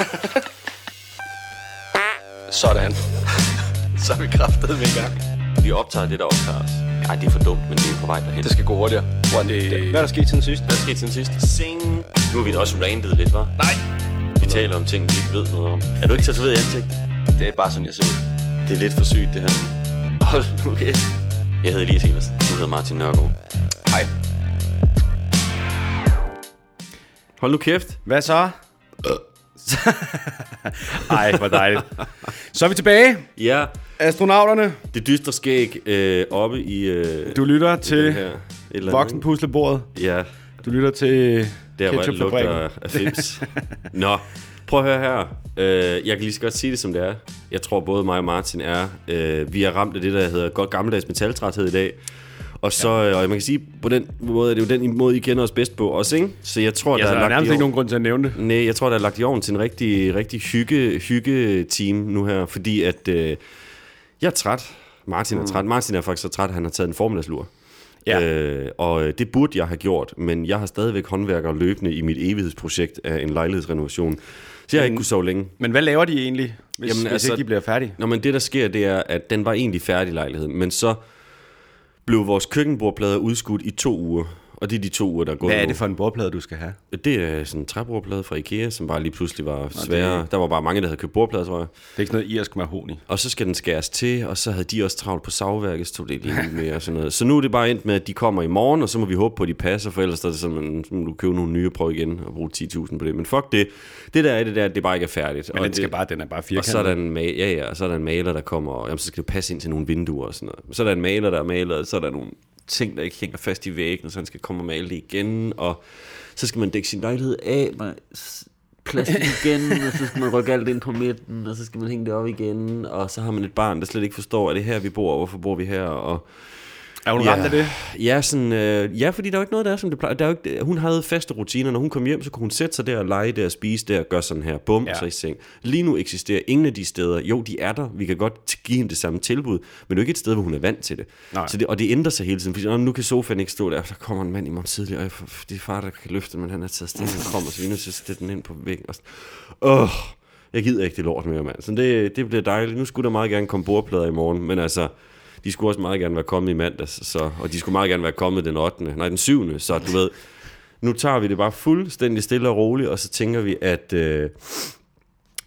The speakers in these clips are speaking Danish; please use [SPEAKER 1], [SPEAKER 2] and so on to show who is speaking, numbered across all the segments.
[SPEAKER 1] Sådan. Så er vi kraftet med i gang.
[SPEAKER 2] Vi optager det, der optager os. Ej, det er for dumt, men det er på vej derhen.
[SPEAKER 1] Det skal gå hurtigere. Hvor det...
[SPEAKER 3] Hvad er der sket siden sidst?
[SPEAKER 2] Hvad er sket siden sidst? Sing. Nu har vi da også randet lidt, var?
[SPEAKER 1] Nej.
[SPEAKER 2] Vi taler om ting, vi ikke ved noget om. Er du ikke tatoveret i ansigt?
[SPEAKER 1] Det er bare sådan, jeg ser ud.
[SPEAKER 2] Det er lidt for sygt, det her. Hold nu okay. Jeg hedder Elias Evers. Du hedder Martin Nørgaard.
[SPEAKER 1] Hej.
[SPEAKER 2] Hold nu kæft.
[SPEAKER 3] Hvad så? Ej, hvor dejligt. Så er vi tilbage.
[SPEAKER 2] Ja,
[SPEAKER 3] Astronauterne,
[SPEAKER 2] det dystre skæg øh, oppe i... Øh,
[SPEAKER 3] du lytter
[SPEAKER 2] den
[SPEAKER 3] til
[SPEAKER 2] her, et eller andet,
[SPEAKER 3] voksenpuslebordet.
[SPEAKER 2] ikke? Ja,
[SPEAKER 3] Du lytter til
[SPEAKER 2] der hvor
[SPEAKER 3] ketchupfabrikken.
[SPEAKER 2] lugter af fims. Nå, prøv at høre her. Øh, jeg kan lige så godt sige det, som det er. Jeg tror, både mig og Martin er... Øh, vi er ramt af det, der hedder godt gammeldags metaltræthed i dag. Og så, ja. og man kan sige, på den måde er det jo den måde, I kender os bedst på også, ikke? Så jeg tror,
[SPEAKER 3] Ja,
[SPEAKER 2] der er
[SPEAKER 3] der er nærmest ikke
[SPEAKER 2] år-
[SPEAKER 3] nogen grund til at nævne det.
[SPEAKER 2] Nej, jeg tror, der er lagt i ovnen til en rigtig, rigtig hygge, hygge team nu her, fordi at øh, jeg er træt. Martin er træt. Martin er faktisk så træt, at han har taget en formiddagslur.
[SPEAKER 3] Ja.
[SPEAKER 2] Øh, og øh, det burde jeg have gjort, men jeg har stadigvæk håndværkere løbende i mit evighedsprojekt af en lejlighedsrenovation. Så jeg har ikke kunne sove længe.
[SPEAKER 3] Men hvad laver de egentlig, hvis,
[SPEAKER 2] Jamen,
[SPEAKER 3] hvis
[SPEAKER 2] altså-
[SPEAKER 3] ikke de bliver færdige?
[SPEAKER 2] Nå, men det der sker, det er, at den var egentlig færdig lejligheden, men så blev vores køkkenbordplader udskudt i to uger. Og det er de to uger, der er gået
[SPEAKER 3] Hvad er det for en bordplade, du skal have?
[SPEAKER 2] Det er sådan en træbordplade fra Ikea, som bare lige pludselig var sværere. Der var bare mange, der havde købt bordplader, tror jeg.
[SPEAKER 3] Det er ikke sådan noget irsk mahoni.
[SPEAKER 2] Og så skal den skæres til, og så havde de også travlt på savværket, så tog det lige mere og sådan noget. Så nu er det bare endt med, at de kommer i morgen, og så må vi håbe på, at de passer, for ellers er det sådan, så må du købe nogle nye og prøve igen og bruge 10.000 på det. Men fuck det. Det der er det der, det bare ikke er færdigt.
[SPEAKER 3] Men
[SPEAKER 2] og
[SPEAKER 3] den, skal
[SPEAKER 2] det,
[SPEAKER 3] bare, den er bare
[SPEAKER 2] og
[SPEAKER 3] firkantet.
[SPEAKER 2] så er der en, ma- ja, ja, og så er der en maler, der kommer, og jamen, så skal det passe ind til nogle vinduer og sådan noget. Så er der en maler, der er maler, og så er der nogle ting, der ikke hænger fast i væggen, så han skal komme og male det igen, og så skal man dække sin lejlighed af med plastik igen, og så skal man rykke alt ind på midten, og så skal man hænge det op igen, og så har man et barn, der slet ikke forstår, at det her, vi bor, og hvorfor bor vi her, og
[SPEAKER 3] er hun ramt af det?
[SPEAKER 2] Ja, sådan, øh, ja, fordi der er jo ikke noget, der er, som det plejer. Der er jo ikke, hun havde faste rutiner. Når hun kom hjem, så kunne hun sætte sig der og lege der og spise der og gøre sådan her. Bum, ja.
[SPEAKER 3] Ja.
[SPEAKER 2] så i seng. Lige nu eksisterer ingen af de steder. Jo, de er der. Vi kan godt give hende det samme tilbud, men det er jo ikke et sted, hvor hun er vant til det.
[SPEAKER 3] Nej.
[SPEAKER 2] Så det og det ændrer sig hele tiden. Fordi "Nå, nu kan sofaen ikke stå der. Der kommer en mand i morgen tidlig, og jeg, det er far, der kan løfte, men han er taget når han kommer, så vi er nødt til at sætte den ind på væggen. Åh, jeg gider ikke det lort mere, mand. Så det, det bliver dejligt. Nu skulle der meget gerne komme bordplader i morgen, men altså, de skulle også meget gerne være kommet i mandags, så, og de skulle meget gerne være kommet den 8. Nej, den 7. Så du ved, nu tager vi det bare fuldstændig stille og roligt, og så tænker vi, at øh,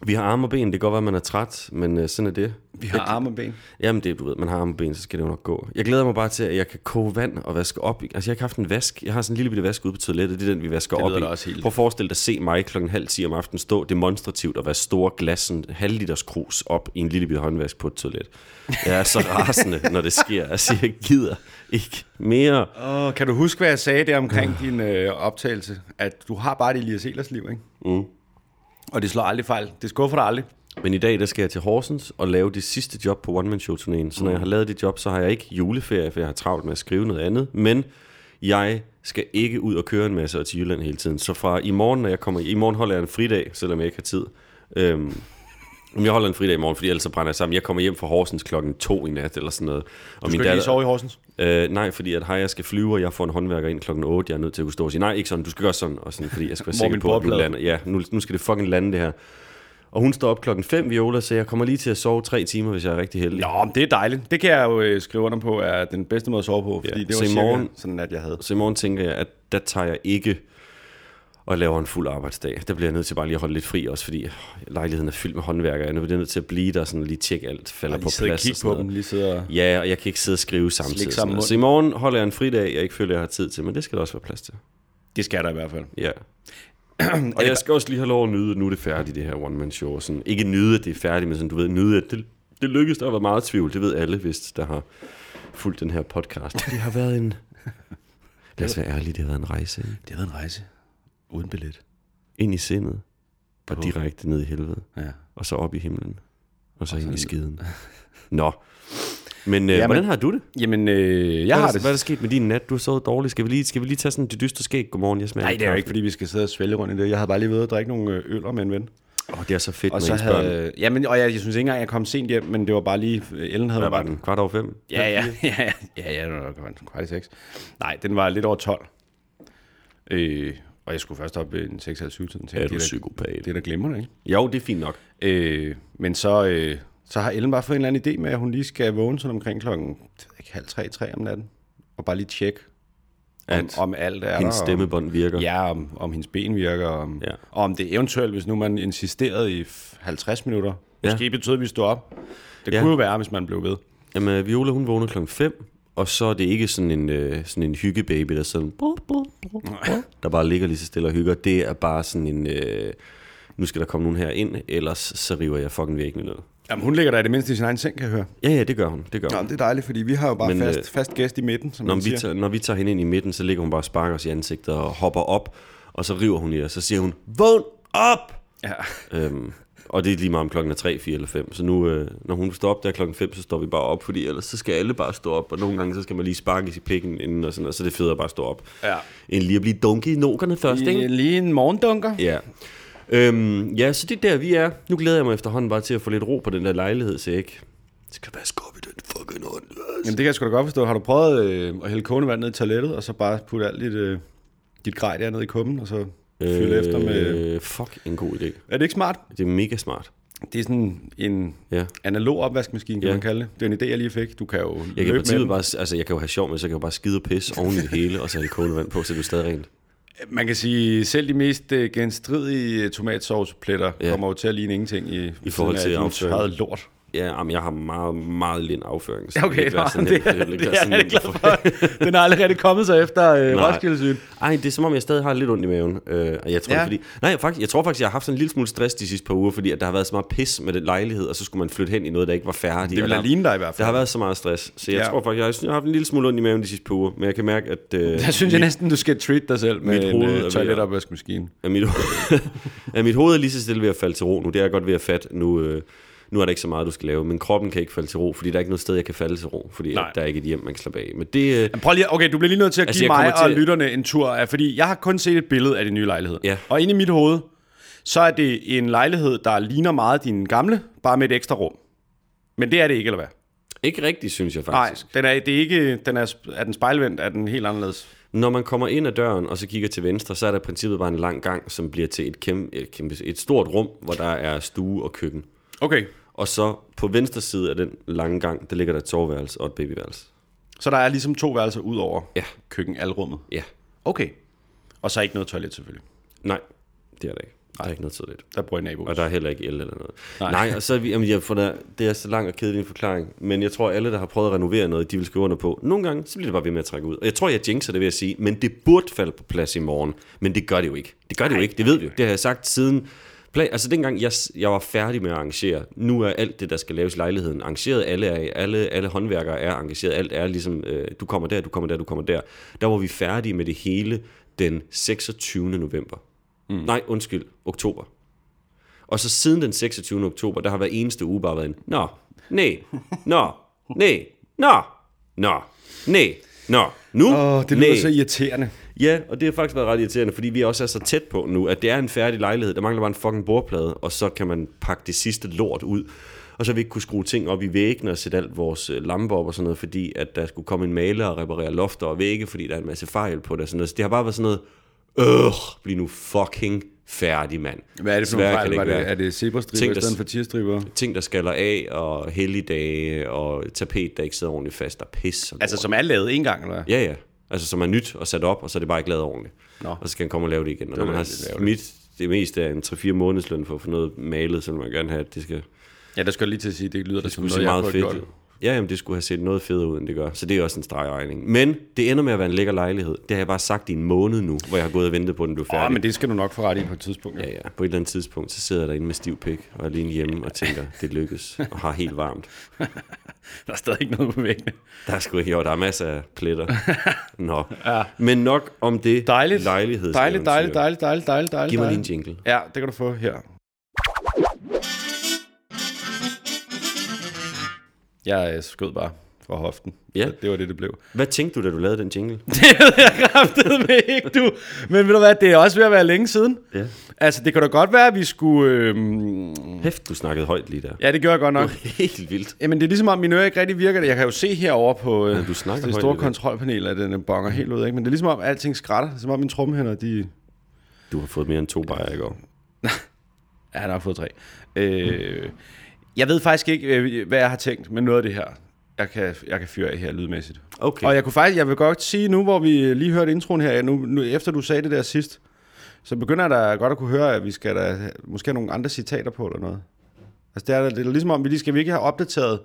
[SPEAKER 2] vi har arme og ben. Det kan godt være, at man er træt, men øh, sådan er det.
[SPEAKER 3] Vi har arme og ben.
[SPEAKER 2] Jamen det, du ved, man har arme og ben, så skal det jo nok gå. Jeg glæder mig bare til, at jeg kan koge vand og vaske op. Altså jeg har haft en vask. Jeg har sådan en lille bitte vask ude på toilettet. Det er den, vi vasker
[SPEAKER 3] Det
[SPEAKER 2] op i.
[SPEAKER 3] også helt-
[SPEAKER 2] Prøv at forestille dig at se mig klokken halv 10 om aftenen stå demonstrativt og være store glas, sådan halv liters krus op i en lille bitte håndvask på et toilet. Jeg er så rasende, når det sker. Altså jeg gider ikke mere.
[SPEAKER 3] Oh, kan du huske, hvad jeg sagde der omkring din øh, optagelse? At du har bare det Elias Elers liv, ikke?
[SPEAKER 2] Mm.
[SPEAKER 3] Og det slår aldrig fejl. Det skuffer dig aldrig.
[SPEAKER 2] Men i dag, der skal jeg til Horsens og lave det sidste job på One Man Show turnéen. Så når jeg har lavet det job, så har jeg ikke juleferie, for jeg har travlt med at skrive noget andet. Men jeg skal ikke ud og køre en masse og til Jylland hele tiden. Så fra i morgen, når jeg kommer... I morgen holder jeg en fridag, selvom jeg ikke har tid. Øhm, jeg holder en fridag i morgen, fordi ellers så brænder jeg sammen. Jeg kommer hjem fra Horsens klokken to i nat, eller sådan noget. Og
[SPEAKER 3] Du skal ikke lige sove i Horsens.
[SPEAKER 2] Øh, nej, fordi at hej, jeg skal flyve, og jeg får en håndværker ind klokken 8. Jeg er nødt til at kunne stå og sige, nej, ikke sådan, du skal gøre sådan, og sådan, fordi jeg skal være sikker på, at nu lander. Ja, nu, nu skal det fucking lande det her. Og hun står op klokken 5, Viola, så jeg kommer lige til at sove tre timer, hvis jeg er rigtig heldig.
[SPEAKER 3] Nå, men det er dejligt. Det kan jeg jo øh, skrive under på, er den bedste måde at sove på. Fordi
[SPEAKER 2] Ja,
[SPEAKER 3] det
[SPEAKER 2] så
[SPEAKER 3] var
[SPEAKER 2] i
[SPEAKER 3] cirka
[SPEAKER 2] morgen-
[SPEAKER 3] sådan, at jeg havde.
[SPEAKER 2] Så i morgen tænker jeg, at der tager jeg ikke og laver en fuld arbejdsdag. Der bliver jeg nødt til bare lige at holde lidt fri også, fordi lejligheden er fyldt med håndværkere. Jeg er nødt til at blive der, sådan lige tjekke alt, falder på
[SPEAKER 3] og
[SPEAKER 2] plads.
[SPEAKER 3] kigge
[SPEAKER 2] og sådan
[SPEAKER 3] på dem. Lige sidde.
[SPEAKER 2] Ja, og jeg kan ikke sidde og skrive samtidig.
[SPEAKER 3] Sammen.
[SPEAKER 2] Så i morgen holder jeg en fridag, jeg ikke føler, jeg har tid til, men det skal der også være plads til.
[SPEAKER 3] Det skal der i hvert fald.
[SPEAKER 2] Ja. og jeg skal også lige have lov at nyde, at nu er det færdigt, det her one-man-show. Sådan, ikke nyde, at det er færdigt, men sådan, du ved, nyde, at det, det lykkedes. Der været meget tvivl. Det ved alle, hvis der har fulgt den her podcast. Det har været en... Lad os være ærlige, det har været en rejse.
[SPEAKER 3] Det har været en rejse. Uden billet.
[SPEAKER 2] Ind i sindet, og direkte ned i helvede.
[SPEAKER 3] Ja.
[SPEAKER 2] Og så op i himlen. Og så, ind i skiden. Nå. Men øh,
[SPEAKER 3] Jamen,
[SPEAKER 2] hvordan har du det?
[SPEAKER 3] Jamen, øh, jeg
[SPEAKER 2] Hvad,
[SPEAKER 3] har det...
[SPEAKER 2] hvad er der sket med din nat? Du har sovet dårligt. Skal vi lige, skal vi lige tage sådan det dystre skæg? Godmorgen, jeg smager
[SPEAKER 3] Nej, det er jo ikke, fordi vi skal sidde og svælge rundt i det. Jeg havde bare lige ved at drikke nogle øh, øller med en ven.
[SPEAKER 2] Åh, det er så fedt
[SPEAKER 3] Og
[SPEAKER 2] med
[SPEAKER 3] så havde... Jamen, og jeg, jeg synes ikke engang, jeg kom sent hjem, men det var bare lige... Ellen havde
[SPEAKER 2] Hvad var den? Kvart over fem?
[SPEAKER 3] Ja, ja, ja, ja, ja, ja, det var kvart i seks. Nej, den var lidt over 12. Øh, Og jeg skulle først op ved en 6 7 tiden.
[SPEAKER 2] Er du
[SPEAKER 3] det, er
[SPEAKER 2] psykopat?
[SPEAKER 3] det er da glimrende, ikke?
[SPEAKER 2] Jo, det er fint nok.
[SPEAKER 3] Øh, men så, øh, så har Ellen bare fået en eller anden idé med, at hun lige skal vågne sådan omkring klokken halv tre, tre om natten. Og bare lige tjekke, om,
[SPEAKER 2] At
[SPEAKER 3] om alt er
[SPEAKER 2] Hendes
[SPEAKER 3] der.
[SPEAKER 2] stemmebånd virker.
[SPEAKER 3] Ja, om, om hendes ben virker. Om,
[SPEAKER 2] Ja.
[SPEAKER 3] og om det eventuelt, hvis nu man insisterede i f- 50 minutter,
[SPEAKER 2] Ja.
[SPEAKER 3] måske betød, at vi stod op. Det
[SPEAKER 2] Ja.
[SPEAKER 3] kunne jo være, hvis man blev ved.
[SPEAKER 2] Jamen, øh, Viola, hun vågner klokken 5, og så er det ikke sådan en, øh, sådan en hyggebaby, der sådan, brr, brr, brr, der bare ligger lige så stille og hygger. Det er bare sådan en, øh, nu skal der komme nogen her ind, ellers så river jeg fucking væggene ned.
[SPEAKER 3] Jamen, hun ligger der i det mindste i sin egen seng, kan jeg høre.
[SPEAKER 2] Ja, ja, det gør hun. Det gør hun.
[SPEAKER 3] det er dejligt, fordi vi har jo bare
[SPEAKER 2] Men,
[SPEAKER 3] Men,
[SPEAKER 2] øh,
[SPEAKER 3] fast, fast gæst i midten, som
[SPEAKER 2] Når
[SPEAKER 3] man
[SPEAKER 2] vi,
[SPEAKER 3] siger.
[SPEAKER 2] tager, når vi tager hende ind i midten, så ligger hun bare og sparker os i ansigtet og hopper op, og så river hun i os. Så siger hun, vågn op!
[SPEAKER 3] Ja.
[SPEAKER 2] Øhm, og det er lige meget om klokken er 3, 4 eller 5. Så nu, øh, når hun står op der klokken 5, så står vi bare op, fordi ellers så skal alle bare stå op. Og nogle gange, så skal man lige sparke i pikken inden, og sådan, og så er det federe bare at stå op.
[SPEAKER 3] Ja.
[SPEAKER 2] End lige at blive dunket i nokerne først, ikke?
[SPEAKER 3] lige en morgendunker.
[SPEAKER 2] Ja. Øhm, ja, så det er der, vi er. Nu glæder jeg mig efterhånden bare til at få lidt ro på den der lejlighed, så jeg ikke skal vaske op i den fucking hånd.
[SPEAKER 3] Jamen, det kan jeg sgu da godt forstå. Har du prøvet øh, at hælde kogende vand ned i toilettet, og så bare putte alt dit, øh, dit grej der ned i kummen, og så fylde efter med...
[SPEAKER 2] Øh, fuck, en god idé.
[SPEAKER 3] Er det ikke smart?
[SPEAKER 2] Det er mega smart.
[SPEAKER 3] Det er sådan en
[SPEAKER 2] Ja.
[SPEAKER 3] analog opvaskemaskine, kan
[SPEAKER 2] Ja.
[SPEAKER 3] man kalde det. Det er en idé, jeg lige fik. Du kan jo
[SPEAKER 2] Jeg kan
[SPEAKER 3] løbe med
[SPEAKER 2] bare, altså jeg kan jo have sjov med, så jeg kan jo bare skide og pisse oven i det hele, og så hælde kogende vand på, så det er stadig rent.
[SPEAKER 3] Man kan sige, selv de mest øh, genstridige tomatsovspletter
[SPEAKER 2] Ja.
[SPEAKER 3] kommer jo til at ligne ingenting i,
[SPEAKER 2] I forhold til afføring.
[SPEAKER 3] afføring. lort.
[SPEAKER 2] Ja, jamen, jeg har meget, meget lind afføring. så
[SPEAKER 3] Okay,
[SPEAKER 2] det,
[SPEAKER 3] nå,
[SPEAKER 2] sådan
[SPEAKER 3] det, er,
[SPEAKER 2] vil ikke
[SPEAKER 3] det
[SPEAKER 2] være
[SPEAKER 3] er jeg glad for. Den har aldrig rigtig kommet sig efter øh,
[SPEAKER 2] Nej.
[SPEAKER 3] Roskilde-syn.
[SPEAKER 2] Ej, det er som om, jeg stadig har lidt ondt i maven. Øh, og jeg tror,
[SPEAKER 3] Ja.
[SPEAKER 2] ja. fordi, nej, faktisk, jeg tror faktisk, jeg har haft sådan en lille smule stress de sidste par uger, fordi at der har været så meget pis med den lejlighed, og så skulle man flytte hen i noget, der ikke var færdigt.
[SPEAKER 3] Det vil
[SPEAKER 2] og
[SPEAKER 3] da
[SPEAKER 2] der,
[SPEAKER 3] ligne dig i hvert
[SPEAKER 2] der
[SPEAKER 3] fald.
[SPEAKER 2] har været så meget stress. Så jeg
[SPEAKER 3] Ja.
[SPEAKER 2] ja. tror faktisk, jeg har, jeg har haft en lille smule ondt i maven de sidste par uger, men jeg kan mærke, at... Øh,
[SPEAKER 3] Der synes jeg næsten, du skal treat dig selv med
[SPEAKER 2] mit
[SPEAKER 3] en
[SPEAKER 2] hoved ved
[SPEAKER 3] øh, toiletopvaskemaskine.
[SPEAKER 2] at mit, at mit hoved er lige så stille ved at falde til ro nu. Det er jeg godt ved at fatte nu. Øh, nu er der ikke så meget, du skal lave, men kroppen kan ikke falde til ro, fordi der er ikke noget sted, jeg kan falde til ro, fordi
[SPEAKER 3] Nej.
[SPEAKER 2] der er ikke et hjem, man kan slappe af. Men det, øh,
[SPEAKER 3] Men Prøv lige, okay, du bliver lige nødt til at
[SPEAKER 2] Altså,
[SPEAKER 3] give mig og
[SPEAKER 2] til-
[SPEAKER 3] lytterne en tur, af, fordi jeg har kun set et billede af din nye lejlighed.
[SPEAKER 2] Ja.
[SPEAKER 3] Og inde i mit hoved, så er det en lejlighed, der ligner meget din gamle, bare med et ekstra rum. Men det er det ikke, eller hvad?
[SPEAKER 2] ikke rigtigt, synes jeg
[SPEAKER 3] Nej,
[SPEAKER 2] faktisk.
[SPEAKER 3] den er, det er ikke, den er, er den spejlvendt, er den helt anderledes.
[SPEAKER 2] Når man kommer ind ad døren, og så kigger til venstre, så er der i princippet bare en lang gang, som bliver til et, kæmpe, et, kæmpe, et stort rum, hvor der er stue og køkken.
[SPEAKER 3] Okay,
[SPEAKER 2] Og så på venstre side af den lange gang, der ligger der et soveværelse og et babyværelse.
[SPEAKER 3] så der er ligesom to værelser ud over
[SPEAKER 2] Ja.
[SPEAKER 3] køkkenalrummet.
[SPEAKER 2] Ja.
[SPEAKER 3] Okay. Og så ikke noget toilet selvfølgelig.
[SPEAKER 2] Nej, det er der ikke. Der er ikke noget tidligt.
[SPEAKER 3] Der bor en nabo.
[SPEAKER 2] Og der er heller ikke el eller noget.
[SPEAKER 3] Nej.
[SPEAKER 2] Nej, Nej og så er vi, jamen, jeg får der, det er så lang og kedelig en forklaring, men jeg tror, alle, der har prøvet at renovere noget, de vil skrive under på. Nogle gange, så bliver det bare ved med at trække ud. Og jeg tror, jeg jinxer det ved at sige, men det burde falde på plads i morgen. Men det gør det jo ikke. Det gør det jo ikke, det ved vi jo. Det har jeg sagt siden... Plan, altså dengang jeg, jeg var færdig med at arrangere, nu er alt det, der skal laves i lejligheden, arrangeret, alle, er, alle, alle håndværkere er engageret, alt er ligesom, øh, du kommer der, du kommer der, du kommer der. Der var vi færdige med det hele den 26. november. Mm. Nej, undskyld, oktober. Og så siden den 26. oktober, der har hver eneste uge bare været en, nå, nej, nå, nej, nå, nå, nej, nå, nu,
[SPEAKER 3] Åh, det lyder så irriterende.
[SPEAKER 2] Ja, og det har faktisk været ret irriterende, fordi vi også er så tæt på nu, at det er en færdig lejlighed. Der mangler bare en fucking bordplade, og så kan man pakke det sidste lort ud. Og så har vi ikke kunne skrue ting op i væggene og sætte alt vores øh, lamper op og sådan noget, fordi at der skulle komme en maler og reparere lofter og vægge, fordi der er en masse fejl på det og sådan noget. Så det har bare været sådan noget, øh, bliv nu fucking færdig, mand.
[SPEAKER 3] Hvad er det for nogle fejl? Var det,
[SPEAKER 2] være.
[SPEAKER 3] er det zebrastriber
[SPEAKER 2] Ting,
[SPEAKER 3] i
[SPEAKER 2] der-
[SPEAKER 3] stedet for tierstriber?
[SPEAKER 2] Ting, der skaller af, og helligdage, og tapet, der ikke sidder ordentligt fast, og pis. Og
[SPEAKER 3] Altså,
[SPEAKER 2] lort.
[SPEAKER 3] som er lavet en gang, eller?
[SPEAKER 2] Ja, ja. Altså, som er nyt og sat op, og så er det bare ikke lavet ordentligt.
[SPEAKER 3] Nå.
[SPEAKER 2] Og så skal han komme og lave det igen. Og når
[SPEAKER 3] var
[SPEAKER 2] man har smidt det meste af en 3-4 månedsløn for at få noget malet, så vil man gerne have, at det skal
[SPEAKER 3] Ja, der skal jeg lige til at sige, det lyder da som noget, jeg
[SPEAKER 2] meget
[SPEAKER 3] har
[SPEAKER 2] fedt
[SPEAKER 3] gjort.
[SPEAKER 2] Ja, jamen, det skulle have set noget federe ud, end det gør. Så det er også en stregregning. Men det ender med at være en lækker lejlighed. Det har jeg bare sagt i en måned nu, hvor jeg har gået og ventet på, at den blev færdig.
[SPEAKER 3] men det skal du nok få ret i på et tidspunkt.
[SPEAKER 2] Ja, ja. På et eller andet tidspunkt, så sidder jeg derinde med stiv pik og alene hjemme og tænker, det lykkes, og har helt varmt.
[SPEAKER 3] Der er stadig ikke noget på væggene.
[SPEAKER 2] Der er sgu ikke, jo, der er masser af pletter. Nå. Ja. Men nok om det
[SPEAKER 3] Dejligt.
[SPEAKER 2] lejligheds
[SPEAKER 3] Dejligt, dejligt, dejligt, dejligt, dejligt, dejligt.
[SPEAKER 2] Giv mig lige en jingle.
[SPEAKER 3] Ja, det kan du få her. Jeg øh, skød bare fra hoften.
[SPEAKER 2] Ja.
[SPEAKER 3] Det, det var det, det blev.
[SPEAKER 2] Hvad tænkte du, da du lavede den jingle?
[SPEAKER 3] Det ved jeg kraftedeme ikke, du. Men ved du hvad, det er også ved at være længe siden.
[SPEAKER 2] Ja.
[SPEAKER 3] Altså, det kan da godt være, at vi skulle... Øhm...
[SPEAKER 2] Hæft, du snakkede højt lige der.
[SPEAKER 3] Ja, det gør jeg godt nok.
[SPEAKER 2] Helt vildt.
[SPEAKER 3] Jamen, det er ligesom om, mine ører ikke rigtig virker. Jeg kan jo se herover på øh,
[SPEAKER 2] Ja, du snakker
[SPEAKER 3] det store
[SPEAKER 2] det.
[SPEAKER 3] kontrolpanel, at den bonger helt ud. Ikke? Men det er ligesom om, alting skrætter. Som om mine trummehænder, de...
[SPEAKER 2] Du har fået mere end to bajer i går.
[SPEAKER 3] Ja, han har fået tre. Øh, jeg ved faktisk ikke, øh, hvad jeg har tænkt med noget af det her. Jeg kan, jeg kan fyre af her lydmæssigt.
[SPEAKER 2] Okay.
[SPEAKER 3] Og jeg kunne faktisk, jeg vil godt sige nu, hvor vi lige hørte introen her, nu, nu efter du sagde det der sidst, så begynder jeg da godt at kunne høre, at vi skal da måske have nogle andre citater på eller noget. Altså det er, det er ligesom om, vi lige skal vi ikke have opdateret.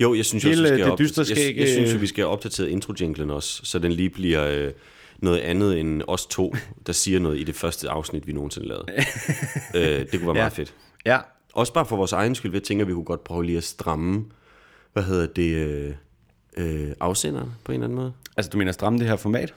[SPEAKER 2] Jo, jeg synes
[SPEAKER 3] Hele
[SPEAKER 2] også, vi skal
[SPEAKER 3] det dystre
[SPEAKER 2] jeg,
[SPEAKER 3] skæg,
[SPEAKER 2] jeg, synes,
[SPEAKER 3] øh,
[SPEAKER 2] at vi skal have opdateret intro-jinglen også, så den lige bliver øh, noget andet end os to, der siger noget i det første afsnit, vi nogensinde lavede. øh, det kunne være
[SPEAKER 3] Ja.
[SPEAKER 2] meget fedt.
[SPEAKER 3] Ja.
[SPEAKER 2] Også bare for vores egen skyld, jeg tænker, at vi kunne godt prøve lige at stramme, hvad hedder det, øh, øh, afsenderen på en eller anden måde.
[SPEAKER 3] Altså du mener stramme det her format?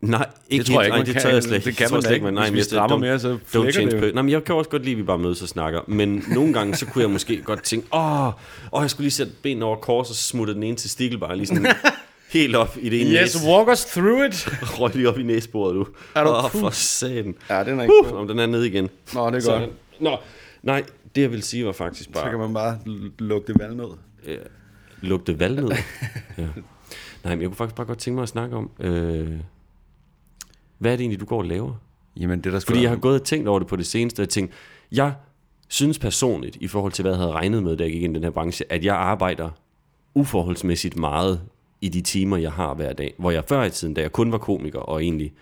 [SPEAKER 2] Nej, ikke
[SPEAKER 3] tror jeg
[SPEAKER 2] helt.
[SPEAKER 3] ikke,
[SPEAKER 2] Nej, det
[SPEAKER 3] kan.
[SPEAKER 2] tør jeg slet
[SPEAKER 3] Det
[SPEAKER 2] ikke.
[SPEAKER 3] kan
[SPEAKER 2] Jeg tror
[SPEAKER 3] man
[SPEAKER 2] slet ikke,
[SPEAKER 3] ikke.
[SPEAKER 2] nej,
[SPEAKER 3] Hvis
[SPEAKER 2] men
[SPEAKER 3] vi
[SPEAKER 2] jeg-
[SPEAKER 3] strammer mere, så
[SPEAKER 2] Don't change
[SPEAKER 3] det
[SPEAKER 2] Nej, men jeg kan også godt lide, at vi bare mødes og snakker. Men nogle gange, så kunne jeg måske godt tænke, åh, åh jeg skulle lige sætte benene over kors, og smutte den ene testikel bare lige sådan helt op i det ene
[SPEAKER 3] Yes, walk us through it.
[SPEAKER 2] Røg lige op i næsbordet, du.
[SPEAKER 3] Er du
[SPEAKER 2] Åh, for satan.
[SPEAKER 3] Ja, den er ikke
[SPEAKER 2] Uh, om den er nede igen.
[SPEAKER 3] Nå, det er godt.
[SPEAKER 2] Nå, nej, det jeg vil sige var faktisk
[SPEAKER 3] Så kan
[SPEAKER 2] bare
[SPEAKER 3] man bare lugte valnød.
[SPEAKER 2] lugte valgnød. ja. Nej, men jeg kunne faktisk bare godt tænke mig at snakke om, øh, hvad er det egentlig, du går og laver?
[SPEAKER 3] Jamen, det der
[SPEAKER 2] Fordi jeg har gået og tænkt over det på det seneste, og jeg tænkt, jeg synes personligt, i forhold til hvad jeg havde regnet med, da jeg gik ind i den her branche, at jeg arbejder uforholdsmæssigt meget i de timer, jeg har hver dag. Hvor jeg før i tiden, da jeg kun var komiker, og egentlig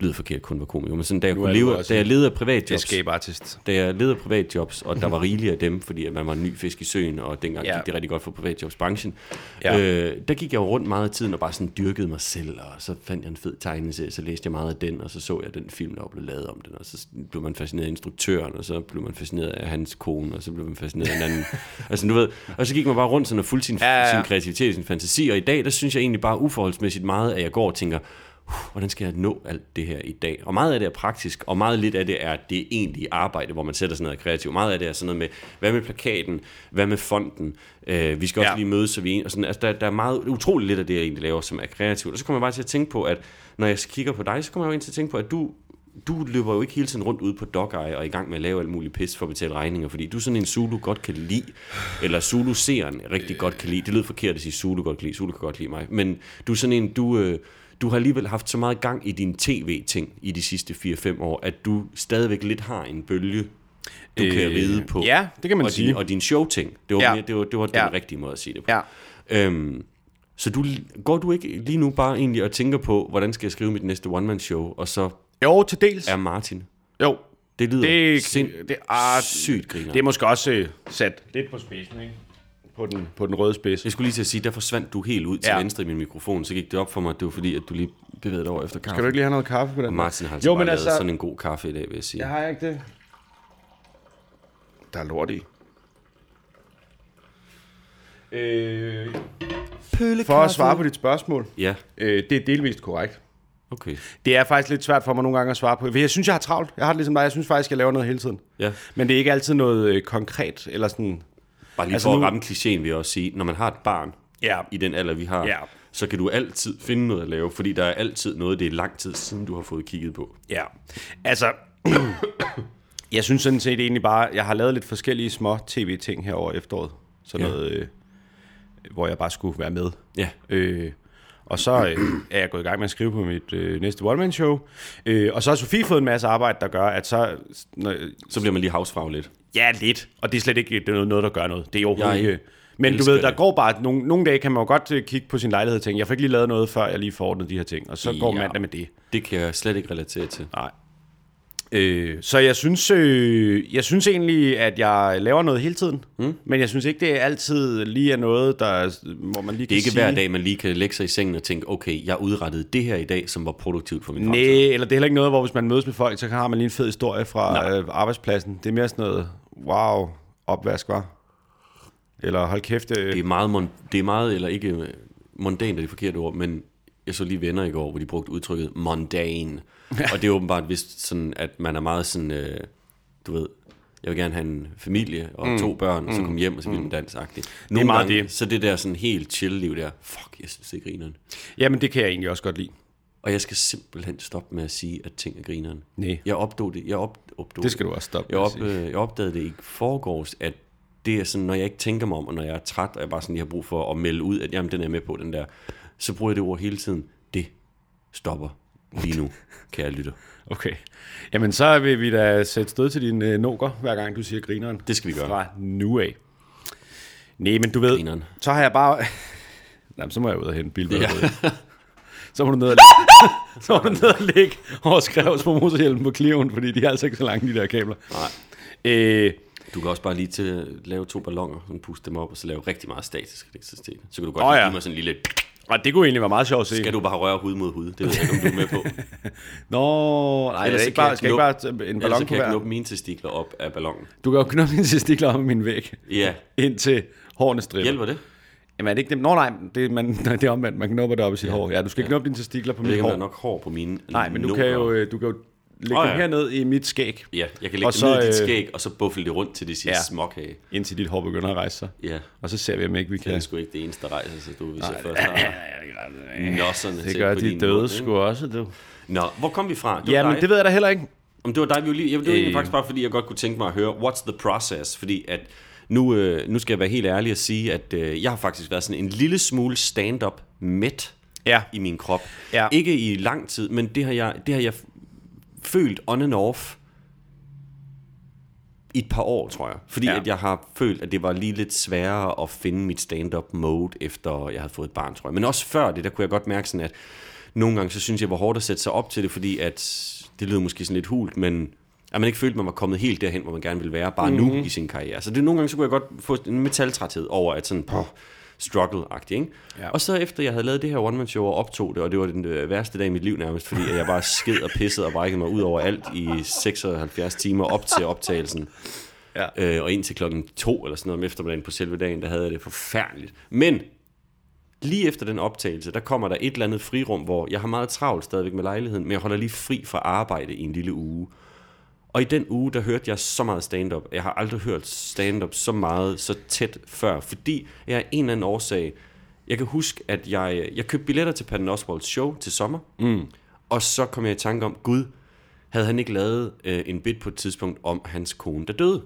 [SPEAKER 2] lyder forkert kun var komiker, men sådan, da jeg, kunne leve, da jeg levede af privatjobs,
[SPEAKER 3] escape artist.
[SPEAKER 2] da jeg levede af privatjobs, og der var rigeligt af dem, fordi at man var en ny fisk i søen, og dengang
[SPEAKER 3] Ja.
[SPEAKER 2] gik det rigtig godt for privatjobsbranchen,
[SPEAKER 3] Ja.
[SPEAKER 2] øh, der gik jeg rundt meget af tiden og bare sådan dyrkede mig selv, og så fandt jeg en fed tegneserie, så læste jeg meget af den, og så så jeg den film, der blevet lavet om den, og så blev man fascineret af instruktøren, og så blev man fascineret af hans kone, og så blev man fascineret af en anden. altså, du ved, og så gik man bare rundt sådan og fulgte sin,
[SPEAKER 3] Ja, ja,
[SPEAKER 2] sin kreativitet, sin fantasi, og i dag, der synes jeg egentlig bare uforholdsmæssigt meget, at jeg går og tænker, "Uh, hvordan skal jeg nå alt det her i dag? Og meget af det er praktisk, og meget lidt af det er det egentlige arbejde, hvor man sætter sig ned og er kreativ. Meget af det er sådan noget med, hvad med plakaten, hvad med fonden, øh, vi skal også
[SPEAKER 3] Ja.
[SPEAKER 2] lige mødes, så vi og sådan, altså, der, der er meget utroligt lidt af det, jeg egentlig laver, som er kreativt. Og så kommer jeg bare til at tænke på, at når jeg kigger på dig, så kommer jeg jo ind til at tænke på, at du, du løber jo ikke hele tiden rundt ude på dog og er i gang med at lave alt muligt pis for at betale regninger, fordi du er sådan en Zulu godt kan lide, eller Zulu-seeren rigtig godt kan lide. Det lyder forkert at sige Zulu godt kan lide, Zulu kan godt lide mig, men du er sådan en, du, øh, du har alligevel haft så meget gang i din tv-ting i de sidste 4-5 år, at du stadigvæk lidt har en bølge, du øh, kan ride på.
[SPEAKER 3] ja, det kan man
[SPEAKER 2] og
[SPEAKER 3] sige.
[SPEAKER 2] Din, og din show-ting, det var,
[SPEAKER 3] Ja.
[SPEAKER 2] mere, det var, det var
[SPEAKER 3] Ja.
[SPEAKER 2] den rigtige måde at sige det på.
[SPEAKER 3] Ja.
[SPEAKER 2] Øhm, så du, går du ikke lige nu bare egentlig og tænker på, hvordan skal jeg skrive mit næste one-man-show, og så
[SPEAKER 3] Jo, til dels.
[SPEAKER 2] er Martin.
[SPEAKER 3] Jo,
[SPEAKER 2] Det lyder
[SPEAKER 3] det,
[SPEAKER 2] sind,
[SPEAKER 3] det, ah,
[SPEAKER 2] sygt griner.
[SPEAKER 3] det er måske også øh, sat lidt på spidsen, ikke? På den, på den røde spids.
[SPEAKER 2] Jeg skulle lige til at sige, der forsvandt du helt ud til
[SPEAKER 3] Ja.
[SPEAKER 2] venstre i min mikrofon, så gik det op for mig, at det var fordi, at du lige bevægede dig over efter kaffe.
[SPEAKER 3] Kan du ikke lige have noget kaffe på den?
[SPEAKER 2] Og? Martin har altså
[SPEAKER 3] Jo, men altså-
[SPEAKER 2] sådan en god kaffe i dag, vil jeg sige.
[SPEAKER 3] Jeg har ikke det. Der er lort i. Øh, for at svare på dit spørgsmål,
[SPEAKER 2] Ja,
[SPEAKER 3] øh, det er delvist korrekt.
[SPEAKER 2] okay.
[SPEAKER 3] Det er faktisk lidt svært for mig nogle gange at svare på. For jeg synes, jeg har travlt. Jeg har det ligesom dig. Jeg synes faktisk, jeg laver noget hele tiden.
[SPEAKER 2] Ja.
[SPEAKER 3] Men det er ikke altid noget øh, konkret, eller sådan...
[SPEAKER 2] Bare lige
[SPEAKER 3] Altså
[SPEAKER 2] for
[SPEAKER 3] nu-
[SPEAKER 2] at ramme klichéen, vil jeg også sige, når man har et barn
[SPEAKER 3] Ja.
[SPEAKER 2] i den alder, vi har,
[SPEAKER 3] Ja.
[SPEAKER 2] så kan du altid finde noget at lave, fordi der er altid noget, det er lang tid siden, du har fået kigget på.
[SPEAKER 3] Ja, altså... jeg synes sådan set egentlig bare, jeg har lavet lidt forskellige små tv-ting her over efteråret. Sådan
[SPEAKER 2] Ja.
[SPEAKER 3] noget, øh, hvor jeg bare skulle være med.
[SPEAKER 2] Ja,
[SPEAKER 3] Øh, og så øh, er jeg gået i gang med at skrive på mit øh, næste one-man-show. Øh, og så har Sofie fået en masse arbejde, der gør, at så... Når,
[SPEAKER 2] så bliver man lige havsfrag lidt.
[SPEAKER 3] ja, lidt. Og det er slet ikke det er noget, der gør noget. Det er overhovedet
[SPEAKER 2] Jeg
[SPEAKER 3] ikke... Men du ved, der
[SPEAKER 2] det.
[SPEAKER 3] går bare... Nogle, nogle dage kan man jo godt øh, kigge på sin lejlighed og tænke, jeg får ikke lige lavet noget, før jeg lige får ordnet de her ting. Og så går
[SPEAKER 2] Ja.
[SPEAKER 3] mandag med det.
[SPEAKER 2] Det kan jeg slet ikke relatere til.
[SPEAKER 3] Nej. Øh, så jeg synes, øh, jeg synes egentlig, at jeg laver noget hele tiden. Mm. Men jeg synes ikke, det er altid lige er noget, der, hvor man lige
[SPEAKER 2] Det
[SPEAKER 3] kan
[SPEAKER 2] er ikke
[SPEAKER 3] sige...
[SPEAKER 2] hver dag, man lige kan lægge sig i sengen og tænke, okay, jeg udrettede det her i dag, som var produktivt for min
[SPEAKER 3] Nej,
[SPEAKER 2] fremtid.
[SPEAKER 3] eller det er heller ikke noget, hvor hvis man mødes med folk, så har man lige en fed historie fra øh, arbejdspladsen. Det er mere sådan noget, wow, opvask, var. Eller hold kæft. Øh,
[SPEAKER 2] Det er meget, mon- det er meget eller ikke øh, mondant er det forkerte ord, men jeg så lige venner i går, hvor de brugte udtrykket mundane. og det er åbenbart vist sådan, at man er meget sådan, øh, du ved, jeg vil gerne have en familie og mm. to børn, og så komme hjem og så vil mm. dansagtigt.
[SPEAKER 3] Det er meget det.
[SPEAKER 2] Så det der sådan helt chill-liv der, fuck, jeg synes det er grineren.
[SPEAKER 3] Jamen, det kan jeg egentlig også godt lide.
[SPEAKER 2] Og jeg skal simpelthen stoppe med at sige, at ting er grineren.
[SPEAKER 3] Nej.
[SPEAKER 2] Jeg opdagede det. Jeg op, opdagede
[SPEAKER 3] Det skal du også stoppe
[SPEAKER 2] Jeg,
[SPEAKER 3] med at
[SPEAKER 2] op, øh, jeg opdagede det i forgårs, at det er sådan, når jeg ikke tænker mig om, og når jeg er træt, og jeg bare sådan lige har brug for at melde ud, at jamen, den er jeg med på, den der, så bruger jeg det ord hele tiden. Det stopper lige nu, kære lytter.
[SPEAKER 3] Okay. Jamen, så vil vi da sætte stød til dine øh, noker, hver gang du siger grineren.
[SPEAKER 2] Det skal vi gøre.
[SPEAKER 3] Fra nu af. Nej, men du ved,
[SPEAKER 2] Grineren.
[SPEAKER 3] så har jeg bare... Jamen, så må jeg ud og hente bilbøger.
[SPEAKER 2] Ja.
[SPEAKER 3] Så må du ned og, så må du ned og lægge og skrive på motorhjelmen på Clio'en, fordi de er altså ikke så lange, de der kabler.
[SPEAKER 2] Nej.
[SPEAKER 3] Øh,
[SPEAKER 2] Du kan også bare lige til lave to ballonger, sådan puste dem op, og så lave rigtig meget statisk elektricitet. Så kan du godt oh,
[SPEAKER 3] ja.
[SPEAKER 2] give mig sådan en lille...
[SPEAKER 3] og det kunne egentlig være meget sjovt at se.
[SPEAKER 2] Skal du bare røre hud mod hud? Det ved jeg ikke, om du er med på.
[SPEAKER 3] Nå, nej,
[SPEAKER 2] Ellers
[SPEAKER 3] det er
[SPEAKER 2] så
[SPEAKER 3] ikke
[SPEAKER 2] kan
[SPEAKER 3] bare,
[SPEAKER 2] jeg
[SPEAKER 3] skal ikke
[SPEAKER 2] knuppe-
[SPEAKER 3] bare en ballon på
[SPEAKER 2] kan jeg knuppe mine testikler op af ballonen.
[SPEAKER 3] Du kan jo knuppe mine testikler op med min væg,
[SPEAKER 2] Ja,
[SPEAKER 3] ind til hårene striber.
[SPEAKER 2] hjælper det?
[SPEAKER 3] Jamen er det ikke det? Nå nej, det, er- man, det er omvendt. Man knupper det op i sit ja. hår. Ja, du skal ja. knuppe dine testikler på
[SPEAKER 2] Jeg
[SPEAKER 3] mit
[SPEAKER 2] ikke,
[SPEAKER 3] hår.
[SPEAKER 2] der er nok hår på mine
[SPEAKER 3] Nej, men du kan jo, øh, du kan jo lægge oh,
[SPEAKER 2] ja.
[SPEAKER 3] dem herned i mit skæg,
[SPEAKER 2] Ja, jeg kan lægge
[SPEAKER 3] Og
[SPEAKER 2] dem
[SPEAKER 3] så,
[SPEAKER 2] ned i dit
[SPEAKER 3] øh,
[SPEAKER 2] skæg, og så buffle det rundt til det siger
[SPEAKER 3] Ja.
[SPEAKER 2] småkage.
[SPEAKER 3] indtil dit hår begynder at rejse sig.
[SPEAKER 2] Ja,
[SPEAKER 3] Og så ser vi, om ikke vi
[SPEAKER 2] det
[SPEAKER 3] kan...
[SPEAKER 2] er sgu ikke det eneste, der rejser sig, du, hvis jeg først har nosserne
[SPEAKER 3] det gør de døde
[SPEAKER 2] mund,
[SPEAKER 3] sgu også, du.
[SPEAKER 2] Nå, hvor kom vi fra? Det var
[SPEAKER 3] Ja, men
[SPEAKER 2] dig.
[SPEAKER 3] det ved jeg da heller ikke.
[SPEAKER 2] Om det var dig, vi var lige... Jeg, det var
[SPEAKER 3] Øh.
[SPEAKER 2] faktisk bare, fordi jeg godt kunne tænke mig at høre, what's the process? Fordi at nu, øh, nu skal jeg være helt ærlig og sige, at øh, jeg har faktisk været sådan en lille smule stand-up mæt
[SPEAKER 3] Ja.
[SPEAKER 2] i min krop.
[SPEAKER 3] Ja.
[SPEAKER 2] Ikke i lang tid, men det har jeg, det har jeg følt on and off i et par år, tror jeg. Fordi
[SPEAKER 3] Ja.
[SPEAKER 2] at jeg har følt, at det var lige lidt sværere at finde mit stand-up mode, efter jeg havde fået et barn, tror jeg. Men også før det, der kunne jeg godt mærke sådan, at nogle gange, så synes jeg, hvor hårdt at sætte sig op til det, fordi at det lyder måske sådan lidt hult, men at man ikke følte, at man var kommet helt derhen, hvor man gerne ville være, bare mm-hmm. nu i sin karriere. Så det nogle gange, så kunne jeg godt få en metaltræthed over, at sådan, på struggle-agtigt, ikke?
[SPEAKER 3] Ja.
[SPEAKER 2] Og så efter jeg havde lavet det her one-man-show og optog det, og det var den øh, værste dag i mit liv nærmest, fordi jeg bare sked og pissede og brækkede mig ud over alt i 76 timer op til optagelsen.
[SPEAKER 3] Ja.
[SPEAKER 2] Øh, og indtil klokken to eller sådan noget om eftermiddagen på selve dagen, der havde jeg det forfærdeligt. Men lige efter den optagelse, der kommer der et eller andet frirum, hvor jeg har meget travlt stadigvæk med lejligheden, men jeg holder lige fri fra arbejde i en lille uge. Og i den uge, der hørte jeg så meget stand-up. Jeg har aldrig hørt stand-up så meget, så tæt før, fordi jeg af en eller anden årsag, jeg kan huske, at jeg, jeg købte billetter til Patton Oswalds show til sommer, mm. og så kom jeg i tanke om, gud, havde han ikke lavet øh, en bit på et tidspunkt om hans kone, der døde?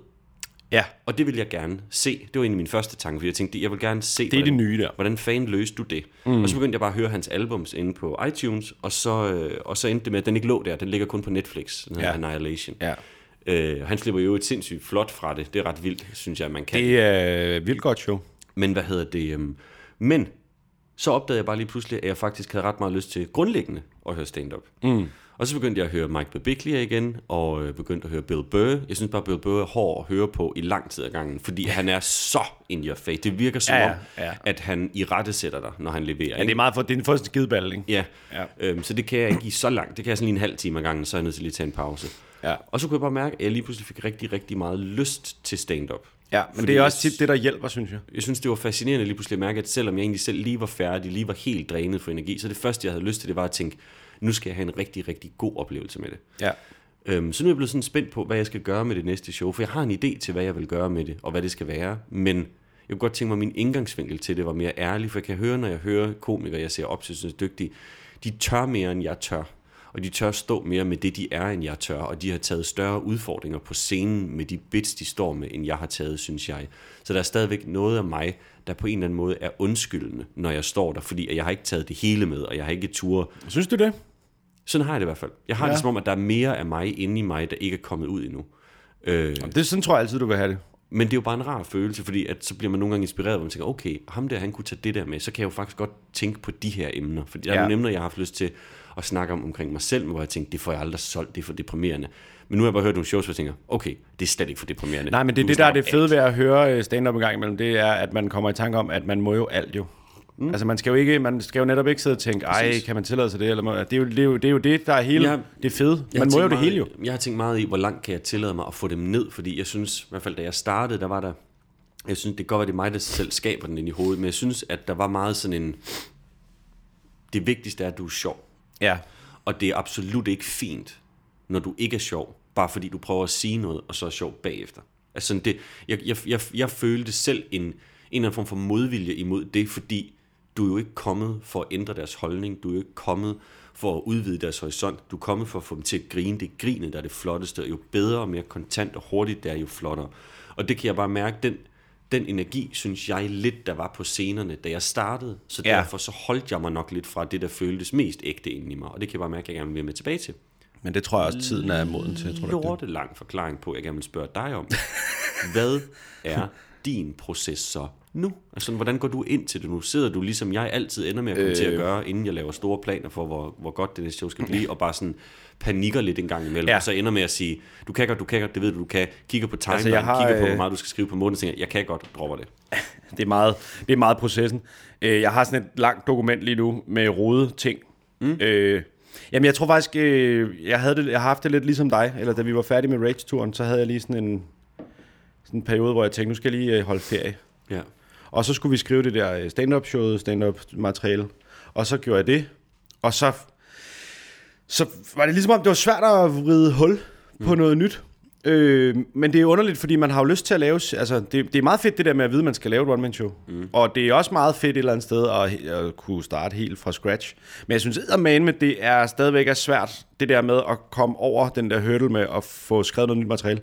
[SPEAKER 3] Ja.
[SPEAKER 2] Og det ville jeg gerne se. Det var egentlig min første tanke, fordi jeg tænkte, jeg vil gerne se,
[SPEAKER 3] Det er det nye der.
[SPEAKER 2] hvordan fanden løste du det? Mm. Og så begyndte jeg bare at høre hans albums inde på iTunes, og så, øh, og så endte det med, at den ikke lå der. Den ligger kun på Netflix, den her
[SPEAKER 3] Ja.
[SPEAKER 2] Annihilation.
[SPEAKER 3] Ja.
[SPEAKER 2] Øh, han slipper jo et sindssygt flot fra det. Det er ret vildt, synes jeg, man kan.
[SPEAKER 3] Det er et vildt godt show.
[SPEAKER 2] Men hvad hedder det? øhm, men så opdagede jeg bare lige pludselig, at jeg faktisk havde ret meget lyst til grundlæggende at høre stand-up. Mm. Og så begyndte jeg at høre Mike Birbiglia igen, og øh, begyndte at høre Bill Burr. Jeg synes bare, Bill Burr er hård at høre på i lang tid ad gangen, fordi han er så in your face. Det virker som
[SPEAKER 3] Ja,
[SPEAKER 2] ja,
[SPEAKER 3] ja,
[SPEAKER 2] om, at han i rette sætter dig, når han leverer.
[SPEAKER 3] Ja,
[SPEAKER 2] ikke?
[SPEAKER 3] det er meget for, det er en første skideball, ikke?
[SPEAKER 2] Ja,
[SPEAKER 3] Ja.
[SPEAKER 2] Øhm, så det kan jeg ikke i så langt. Det kan jeg sådan lige en halv time ad gangen, så er jeg nødt til lige at tage en pause.
[SPEAKER 3] Ja.
[SPEAKER 2] Og så kunne jeg bare mærke, at jeg lige pludselig fik rigtig, rigtig meget lyst til stand-up.
[SPEAKER 3] Ja, men
[SPEAKER 2] Fordi
[SPEAKER 3] det er også tit det, der hjælper, synes jeg.
[SPEAKER 2] Jeg synes, det var fascinerende lige pludselig at mærke, at selvom jeg egentlig selv lige var færdig, lige var helt drænet for energi, så det første, jeg havde lyst til, det var at tænke, nu skal jeg have en rigtig, rigtig god oplevelse med det.
[SPEAKER 3] Ja.
[SPEAKER 2] Øhm, så nu er jeg blevet sådan spændt på, hvad jeg skal gøre med det næste show, for jeg har en idé til, hvad jeg vil gøre med det, og hvad det skal være, men jeg kunne godt tænke mig, at min indgangsvinkel til det var mere ærlig, for jeg kan høre, når jeg hører komikere, jeg ser op til, synes dygtige, de tør mere, end jeg tør. Og de tør stå mere med det, de er, end jeg tør. Og de har taget større udfordringer på scenen med de bits, de står med, end jeg har taget, synes jeg. Så der er stadigvæk noget af mig, der på en eller anden måde er undskyldende, når jeg står der, fordi jeg har ikke taget det hele med, og jeg har ikke tur.
[SPEAKER 3] Synes du det?
[SPEAKER 2] Sådan har jeg det i hvert fald. Jeg har
[SPEAKER 3] Ja.
[SPEAKER 2] det som om, at der er mere af mig inde i mig, der ikke er kommet ud endnu. Øh,
[SPEAKER 3] Det er sådan tror jeg altid, du vil have det.
[SPEAKER 2] men det er jo bare en rar følelse, fordi at så bliver man nogle gange inspireret, hvor man tænker, okay, ham der, han kunne tage det der med, så kan jeg jo faktisk godt tænke på de her emner. For der er
[SPEAKER 3] Ja.
[SPEAKER 2] ja. nogle emner, jeg har haft lyst til at snakke om omkring mig selv, hvor jeg tænkte, det får jeg aldrig solgt, det er for deprimerende. Men nu har jeg bare hørt nogle shows, hvor jeg tænker, okay, det er slet ikke for deprimerende.
[SPEAKER 3] Nej, men det er
[SPEAKER 2] Du
[SPEAKER 3] det, der er det fede ved at høre øh, stand-up en gang imellem, det er, at man kommer i tanke om, at man må jo alt jo. Mm. Altså man skal jo ikke, man skal jo netop ikke sidde og tænke, ej, kan man tillade sig det? Eller, det, er jo, det, er jo, det er jo det, der er hele,
[SPEAKER 2] Jeg-
[SPEAKER 3] det er fede. Man må jo det
[SPEAKER 2] meget,
[SPEAKER 3] hele jo.
[SPEAKER 2] Jeg har tænkt meget i, hvor langt kan jeg tillade mig at få dem ned, fordi jeg synes, i hvert fald da jeg startede, der var der, jeg synes, det kan godt være, det er mig, der selv skaber den ind i hovedet, men jeg synes, at der var meget sådan en, det vigtigste er, at du er sjov.
[SPEAKER 3] Ja.
[SPEAKER 2] Og det er absolut ikke fint, når du ikke er sjov, bare fordi du prøver at sige noget, og så er sjov bagefter. Altså det, jeg, jeg, jeg, jeg følte selv en, en eller anden form for modvilje imod det, fordi du er jo ikke kommet for at ændre deres holdning, du er jo ikke kommet for at udvide deres horisont, du er kommet for at få dem til at grine. Det er grinet, der er det flotteste, og jo bedre og mere kontant og hurtigt det er, jo flottere. Og det kan jeg bare mærke, den den energi, synes jeg lidt, der var på scenerne, da jeg startede. Så
[SPEAKER 3] Ja.
[SPEAKER 2] derfor så holdt jeg mig nok lidt fra det, der føltes mest ægte inde i mig. Og det kan jeg bare mærke, at jeg gerne vil være med tilbage til.
[SPEAKER 3] Men det tror jeg også, tiden er moden til. Tror du ikke det?
[SPEAKER 2] Lang forklaring på, jeg gerne vil spørge dig om. Hvad er din proces så nu? Altså, hvordan går du ind til det nu? Sidder du ligesom jeg altid ender med at komme øh... til at gøre, inden jeg laver store planer for, hvor, hvor godt det næste show skal blive, og bare sådan panikker lidt en gang imellem,
[SPEAKER 3] Ja.
[SPEAKER 2] og så ender med at sige, du kan godt, du kan godt, det ved du, du kan. Kigger på timeline,
[SPEAKER 3] Altså,
[SPEAKER 2] altså,
[SPEAKER 3] jeg har,
[SPEAKER 2] kigger på, hvor
[SPEAKER 3] øh,
[SPEAKER 2] meget du skal skrive på måneden, tænker, jeg kan godt, dropper det.
[SPEAKER 3] Det er meget, det er meget processen. Øh, Jeg har sådan et langt dokument lige nu med rode ting. Mm. Øh, jamen, jeg tror faktisk, øh, jeg, havde det, jeg har haft det lidt ligesom dig, eller da vi var færdige med Rage-turen, så havde jeg lige sådan en, sådan en periode, hvor jeg tænkte, nu skal jeg lige øh, holde ferie.
[SPEAKER 2] Ja.
[SPEAKER 3] Og så skulle vi skrive det der øh, stand-up show, stand-up materiale. Og så gjorde jeg det. Og så, så var det ligesom om, det var svært at vride hul på noget nyt. Øh, men det er underligt, fordi man har jo lyst til at lave... Altså, det, det er meget fedt det der med at vide, at man skal lave et one-man-show. Mm. Og det er også meget fedt et eller andet sted at, at kunne starte helt fra scratch. Men jeg synes, at med det er stadigvæk er svært, det der med at komme over den der hurdle med at få skrevet noget nyt materiale.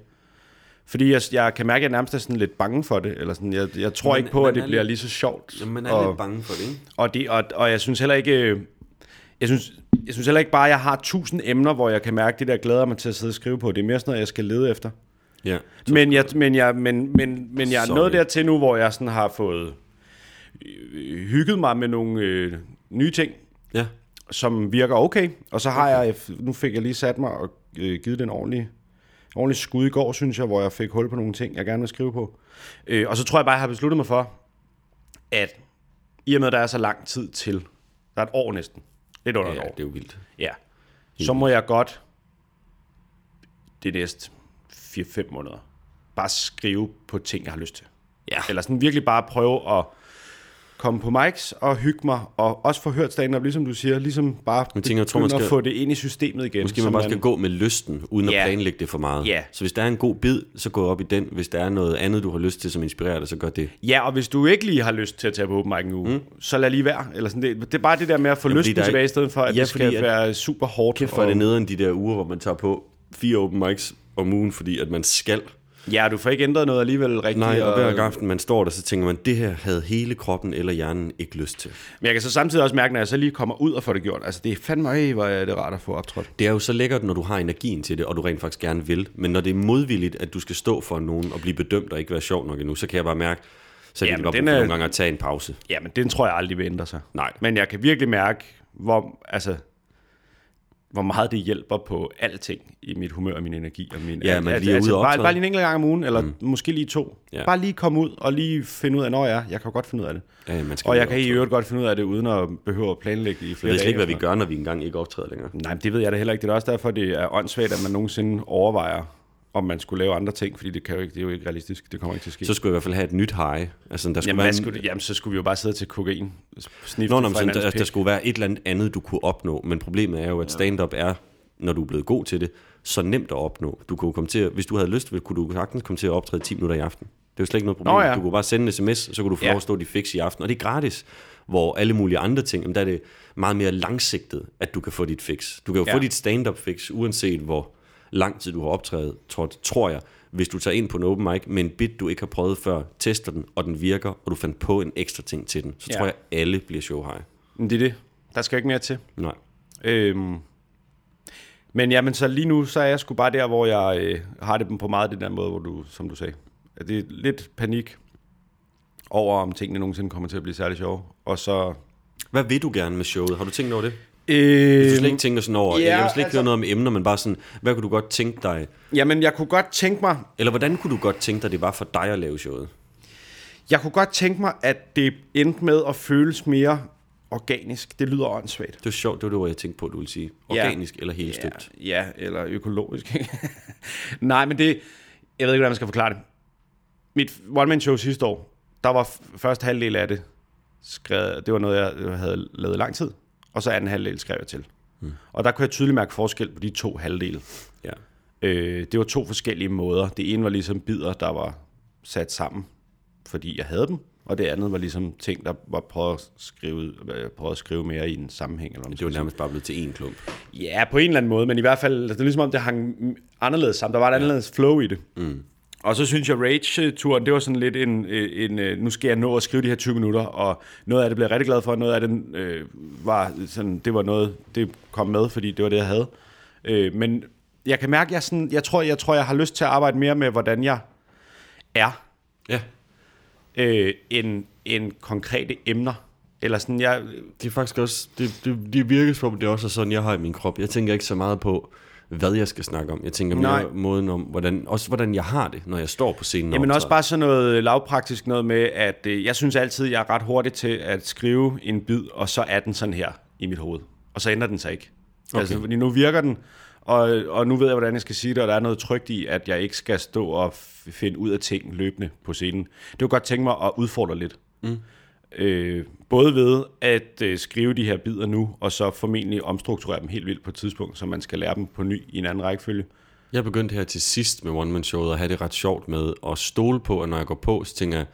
[SPEAKER 3] Fordi jeg, jeg kan mærke, at jeg nærmest er sådan lidt bange for det. Eller sådan, jeg, jeg tror
[SPEAKER 2] Man-
[SPEAKER 3] ikke på, at det
[SPEAKER 2] er
[SPEAKER 3] bliver
[SPEAKER 2] lidt-
[SPEAKER 3] lige så sjovt.
[SPEAKER 2] Jamen, man er
[SPEAKER 3] og,
[SPEAKER 2] lidt bange for det, ikke?
[SPEAKER 3] og, det, og, og jeg synes heller ikke... øh, Jeg synes, jeg synes heller ikke bare, at jeg har tusind emner, hvor jeg kan mærke, det der glæder mig til at sidde og skrive på. Det er mere sådan noget, jeg skal lede efter.
[SPEAKER 2] Ja.
[SPEAKER 3] Men jeg, men jeg, men, men, men jeg er
[SPEAKER 2] Sorry.
[SPEAKER 3] nået dertil nu, hvor jeg sådan har fået øh, hygget mig med nogle øh, nye ting,
[SPEAKER 2] Ja.
[SPEAKER 3] som virker okay. Og så har jeg, nu fik jeg lige sat mig og øh, givet den ordentlige, ordentlig skud i går, synes jeg, hvor jeg fik hul på nogle ting, jeg gerne vil skrive på. Øh, og så tror jeg bare, jeg har besluttet mig for, at i og med, at der er så lang tid til, der er et år næsten, lidt under
[SPEAKER 2] ja,
[SPEAKER 3] et år,
[SPEAKER 2] det er jo vildt.
[SPEAKER 3] ja, så må jeg godt det næste 4-5 måneder bare skrive på ting, jeg har lyst til.
[SPEAKER 2] Ja.
[SPEAKER 3] Eller sådan virkelig bare prøve at komme på mics og hygge mig, og også få hørt stand-up, ligesom du siger, ligesom bare
[SPEAKER 2] Jeg tænker, jeg tror, man skal-
[SPEAKER 3] at få det ind i systemet igen.
[SPEAKER 2] Måske man bare skal gå med lysten, uden
[SPEAKER 3] Ja.
[SPEAKER 2] at planlægge det for meget.
[SPEAKER 3] Ja.
[SPEAKER 2] Så hvis der er en god bid, så gå op i den. Hvis der er noget andet, du har lyst til, som inspirerer dig, så gør det.
[SPEAKER 3] Ja, og hvis du ikke lige har lyst til at tage på open mic en uge, mm. så lad lige være. Eller sådan, det, det er bare det der med at få
[SPEAKER 2] Jamen,
[SPEAKER 3] lysten
[SPEAKER 2] der
[SPEAKER 3] tilbage, i stedet for, at
[SPEAKER 2] Ja,
[SPEAKER 3] det skal
[SPEAKER 2] at-
[SPEAKER 3] være super hårdt.
[SPEAKER 2] Kæft for
[SPEAKER 3] og-
[SPEAKER 2] det nederen de der uger, hvor man tager på fire open mics om ugen, fordi at man skal.
[SPEAKER 3] Ja, du får ikke ændret noget alligevel rigtigt.
[SPEAKER 2] Nej, og hver aften man står der, så tænker man, det her havde hele kroppen eller hjernen ikke lyst til.
[SPEAKER 3] Men jeg kan så samtidig også mærke, når jeg så lige kommer ud og får det gjort. Altså, det er fandme, øj, hvor er det rart at få optrådt.
[SPEAKER 2] Det er jo så lækkert, når du har energien til det, og du rent faktisk gerne vil. Men når det er modvilligt, at du skal stå for nogen og blive bedømt og ikke være sjov nok endnu, så kan jeg bare mærke, så kan
[SPEAKER 3] Ja,
[SPEAKER 2] det godt
[SPEAKER 3] den er-
[SPEAKER 2] nogle gange at tage en pause.
[SPEAKER 3] Ja, men den tror jeg aldrig vil ændre sig.
[SPEAKER 2] Nej.
[SPEAKER 3] Men jeg kan virkelig mærke, hvor, altså, hvor meget det hjælper på alting i mit humør og min energi. Og min,
[SPEAKER 2] Ja, man lige er ude
[SPEAKER 3] bare, bare lige en enkelt gang om ugen, eller mm. måske lige to.
[SPEAKER 2] Ja.
[SPEAKER 3] Bare lige komme ud og lige finde ud af, når jeg jeg kan jo godt finde ud af det.
[SPEAKER 2] Ja, man skal
[SPEAKER 3] Og jeg kan i
[SPEAKER 2] optræde.
[SPEAKER 3] øvrigt godt finde ud af det, uden at behøve at planlægge i
[SPEAKER 2] Jeg
[SPEAKER 3] flere
[SPEAKER 2] ved slet ikke, hvad vi gør, når vi engang ikke optræder længere.
[SPEAKER 3] Nej, men det ved jeg da heller ikke. Det er også derfor, det er åndssvagt, at man nogensinde overvejer, om man skulle lave andre ting, fordi det, kan jo ikke, det er jo ikke realistisk. Det kommer ikke til at ske.
[SPEAKER 2] Så skulle jeg i hvert fald have et nyt high. Altså, der skulle
[SPEAKER 3] jamen,
[SPEAKER 2] være en-
[SPEAKER 3] skulle jamen, så skulle vi jo bare sidde til kokain. Snifte
[SPEAKER 2] Nå, nå, men der, der skulle være et eller andet andet, du kunne opnå. Men problemet er jo, at stand-up er, når du er blevet god til det, så nemt at opnå. Du kunne komme til at, hvis du havde lyst, kunne du sagtens komme til at optræde 10 minutter i aften. Det er jo slet ikke noget problem.
[SPEAKER 3] Nå ja.
[SPEAKER 2] Du kunne bare sende en sms, så kunne du få
[SPEAKER 3] Ja.
[SPEAKER 2] de fix i aften. Og det er gratis. Hvor alle mulige andre ting, jamen, der er det meget mere langsigtet, at du kan få dit fix. Du kan jo
[SPEAKER 3] Ja.
[SPEAKER 2] få dit stand-up fix, uanset hvor lang tid du har optrædet, tror, tror jeg. Hvis du tager ind på en open mic med en bit, du ikke har prøvet før, tester den, og den virker, og du fandt på en ekstra ting til den, så
[SPEAKER 3] Ja.
[SPEAKER 2] tror jeg, alle bliver show high.
[SPEAKER 3] Men det er det. Der skal ikke mere til.
[SPEAKER 2] Nej.
[SPEAKER 3] Øhm, men jamen, så lige nu, så er jeg sgu bare der, hvor jeg øh, har det på meget den der måde, hvor du, som du sagde. At det er lidt panik over, om tingene nogensinde kommer til at blive særlig sjove. Og så...
[SPEAKER 2] Hvad vil du gerne med showet? Har du tænkt over det?
[SPEAKER 3] Øh,
[SPEAKER 2] Hvis du slet ikke tænker sådan over,
[SPEAKER 3] ja,
[SPEAKER 2] ja, jeg vil slet ikke
[SPEAKER 3] altså-
[SPEAKER 2] høre noget om emner, men bare sådan, hvad kunne du godt tænke dig,
[SPEAKER 3] Jamen, jeg kunne godt tænke mig,
[SPEAKER 2] eller hvordan kunne du godt tænke dig, det var for dig at lave showet?
[SPEAKER 3] jeg kunne godt tænke mig, at det endte med at føles mere organisk. Det lyder åndssvagt.
[SPEAKER 2] Det var sjovt, det var det, jeg tænkte på, du ville sige.
[SPEAKER 3] Ja.
[SPEAKER 2] Organisk eller helt støbt.
[SPEAKER 3] Ja, ja, eller økologisk. Nej, men det... Jeg ved ikke, hvordan man skal forklare det. Mit one-man-show sidste år, der var første halvdel af det skrevet... Det var noget, jeg havde lavet lang tid. Og så anden halvdel skrev jeg til. Mm. Og der kunne jeg tydeligt mærke forskel på de to halvdele.
[SPEAKER 2] Ja.
[SPEAKER 3] Øh, det var to forskellige måder. Det ene var ligesom bidder, der var sat sammen, fordi jeg havde dem. Og det andet var ligesom ting, der var prøvet at skrive, jeg prøvede at skrive mere i en sammenhæng. Eller
[SPEAKER 2] Det var nærmest bare blevet til én klump.
[SPEAKER 3] Ja, på en eller anden måde, men i hvert fald, det er ligesom om, det hang anderledes sammen. Der var et anderledes flow i det.
[SPEAKER 2] Mm.
[SPEAKER 3] Og så synes jeg, Rage-turen, det var sådan lidt en, en, en, nu skal jeg nå at skrive de her 20 minutter, og noget af det blev jeg rigtig glad for, noget af det øh, var sådan, det var noget, det kom med, fordi det var det, jeg havde. Øh, men jeg kan mærke, jeg, sådan, jeg, tror, jeg tror, jeg har lyst til at arbejde mere med, hvordan jeg er,
[SPEAKER 2] Ja,
[SPEAKER 3] øh, end, end konkrete emner. Eller sådan, jeg,
[SPEAKER 2] det er faktisk også, det, det, det virker som om, det også er sådan, jeg har i min krop. Jeg tænker ikke så meget på, hvad jeg skal snakke om. Jeg tænker mere
[SPEAKER 3] Nej.
[SPEAKER 2] Måden om, hvordan, også hvordan jeg har det, når jeg står på scenen.
[SPEAKER 3] Jamen også bare sådan noget lavpraktisk noget med, at øh, jeg synes altid, jeg er ret hurtig til at skrive en bid, og så er den sådan her i mit hoved. Og så ændrer den sig ikke. Okay. Altså, fordi nu virker den, og, og nu ved jeg, hvordan jeg skal sige det, og der er noget trygt i, at jeg ikke skal stå og finde ud af ting løbende på scenen. Det kunne godt tænke mig at udfordre lidt. Mm. Øh, både ved at øh, skrive de her bidder nu, og så formentlig omstrukturere dem helt vildt på et tidspunkt, så man skal lære dem på ny i en anden rækkefølge.
[SPEAKER 2] Jeg begyndte her til sidst med One Man Showet at have det ret sjovt med at stole på, at når jeg går på, så tænker jeg,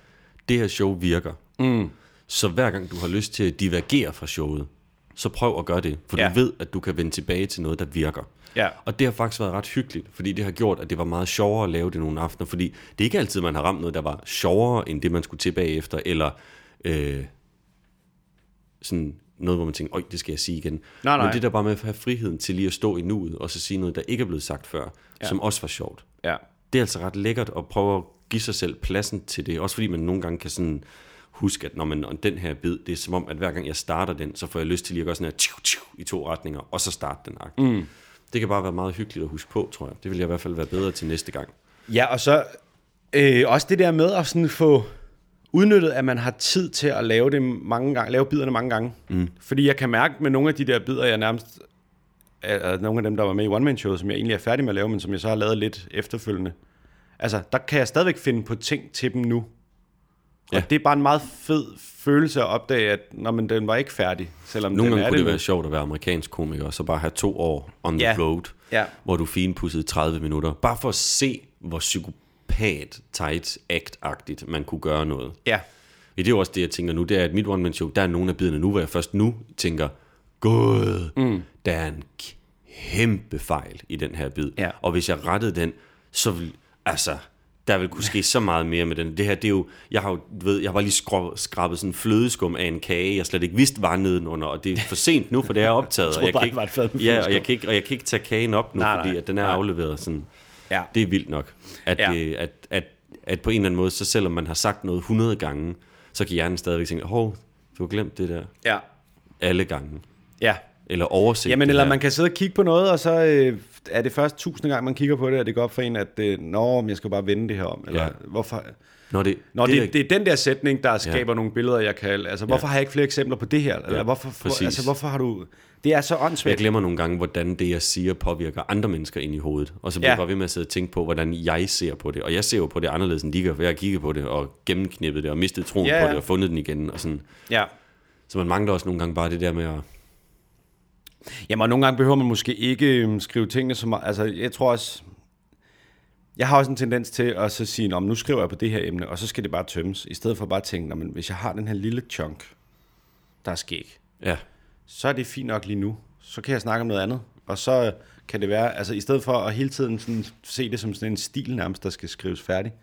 [SPEAKER 2] det her show virker. Mm. Så hver gang du har lyst til at divergere fra showet, så prøv at gøre det, for
[SPEAKER 3] Ja.
[SPEAKER 2] ja. du ved, at du kan vende tilbage til noget, der virker.
[SPEAKER 3] Ja.
[SPEAKER 2] Og det har faktisk været ret hyggeligt, fordi det har gjort, at det var meget sjovere at lave det nogle aftener, fordi det er ikke altid, man har ramt noget, der var sjovere, end det, man skulle tilbage efter, eller øh, sådan noget, hvor man tænker, øj, det skal jeg sige igen.
[SPEAKER 3] Nej, nej.
[SPEAKER 2] Men det der bare med at have friheden til lige at stå i nuet, og så sige noget, der ikke er blevet sagt før, ja. som også var sjovt.
[SPEAKER 3] Ja.
[SPEAKER 2] Det er altså ret lækkert at prøve at give sig selv pladsen til det, også fordi man nogle gange kan sådan huske, at når man og den her bid, det er som om, at hver gang jeg starter den, så får jeg lyst til lige at gøre sådan her tju, tju, i to retninger, og så starte den akt. Mm. Det kan bare være meget hyggeligt at huske på, tror jeg. Det vil jeg i hvert fald være bedre til næste gang.
[SPEAKER 3] Ja, og så øh, også det der med at sådan få udnyttet, at man har tid til at lave det mange gange, lave biderne mange gange. Mm. Fordi jeg kan mærke med nogle af de der bidder, jeg nærmest, er nogle af dem, der var med i One Man Show, som jeg egentlig er færdig med at lave, men som jeg så har lavet lidt efterfølgende. Altså, der kan jeg stadigvæk finde på ting til dem nu. Og
[SPEAKER 2] Ja.
[SPEAKER 3] det er bare en meget fed følelse at opdage, at når man, den var ikke færdig, selvom
[SPEAKER 2] Nogle
[SPEAKER 3] den
[SPEAKER 2] gange kunne det
[SPEAKER 3] nu.
[SPEAKER 2] være sjovt at være amerikansk komiker, og så bare have to år on the
[SPEAKER 3] Ja.
[SPEAKER 2] road,
[SPEAKER 3] Ja.
[SPEAKER 2] hvor du finpudsede 30 minutter, bare for at se, hvor psykopat, tight, act-agtigt man kunne gøre noget.
[SPEAKER 3] Ja,
[SPEAKER 2] det er jo også det, jeg tænker nu, det er, at mit one-man show, der er nogle af bidene nu, hvor jeg først nu tænker, gud, mm. der er en kæmpe fejl i den her bid.
[SPEAKER 3] Ja.
[SPEAKER 2] Og hvis jeg rettede den, så vil, altså, der vil kunne ske så meget mere med den. Det her, det er jo, jeg har jo, ved, jeg har bare lige skrab, skrabet sådan en flødeskum af en kage, jeg slet ikke vidste var nedenunder, og det er for sent nu, for det er optaget. og
[SPEAKER 3] troede
[SPEAKER 2] jeg
[SPEAKER 3] bare,
[SPEAKER 2] kan
[SPEAKER 3] med
[SPEAKER 2] ja, og jeg, kan ikke, og jeg kan ikke tage kagen op nu,
[SPEAKER 3] Nej,
[SPEAKER 2] nej,
[SPEAKER 3] nej.
[SPEAKER 2] fordi at den er
[SPEAKER 3] Nej.
[SPEAKER 2] afleveret sådan.
[SPEAKER 3] Ja.
[SPEAKER 2] Det er vildt nok, at,
[SPEAKER 3] Ja.
[SPEAKER 2] ja. det, at, at, at på en eller anden måde, så selvom man har sagt noget 100 gange, så kan hjernen stadigvæk tænke, hov, du har glemt det der
[SPEAKER 3] ja.
[SPEAKER 2] alle gange.
[SPEAKER 3] Ja,
[SPEAKER 2] Eller overset
[SPEAKER 3] Jamen, eller man kan sidde og kigge på noget, og så øh, er det først tusinde gang, man kigger på det, at det går op for en, at øh, nå, men jeg skal bare vende det her om. Eller
[SPEAKER 2] Ja.
[SPEAKER 3] hvorfor...
[SPEAKER 2] Når det,
[SPEAKER 3] Nå, det, det, det, er den der sætning, der skaber ja. nogle billeder, jeg kan... Altså, hvorfor har jeg ikke flere eksempler på det her? Eller
[SPEAKER 2] Ja,
[SPEAKER 3] hvorfor, for, altså, hvorfor har du... Det er så
[SPEAKER 2] Jeg
[SPEAKER 3] åndssvagt.
[SPEAKER 2] glemmer nogle gange, hvordan det, jeg siger, påvirker andre mennesker ind i hovedet. Og så bliver
[SPEAKER 3] Ja.
[SPEAKER 2] jeg bare ved med at sidde og tænke på, hvordan jeg ser på det. Og jeg ser jo på det anderledes, end de gør, for jeg har kigget på det og gennemknippet det og mistet troen
[SPEAKER 3] Ja,
[SPEAKER 2] på
[SPEAKER 3] ja.
[SPEAKER 2] det og fundet den igen. Og sådan.
[SPEAKER 3] Ja.
[SPEAKER 2] Så man mangler også nogle gange bare det der med at...
[SPEAKER 3] Jamen, og nogle gange behøver man måske ikke øhm, skrive tingene meget. Altså, jeg tror også... Jeg har også en tendens til at så sige, men nu skriver jeg på det her emne, og så skal det bare tømmes. I stedet for bare at tænke, men hvis jeg har den her lille chunk, der er skæg,
[SPEAKER 2] Ja,
[SPEAKER 3] så er det fint nok lige nu. Så kan jeg snakke om noget andet. Og så kan det være, altså i stedet for at hele tiden sådan, se det som sådan en stil nærmest, der skal skrives færdig.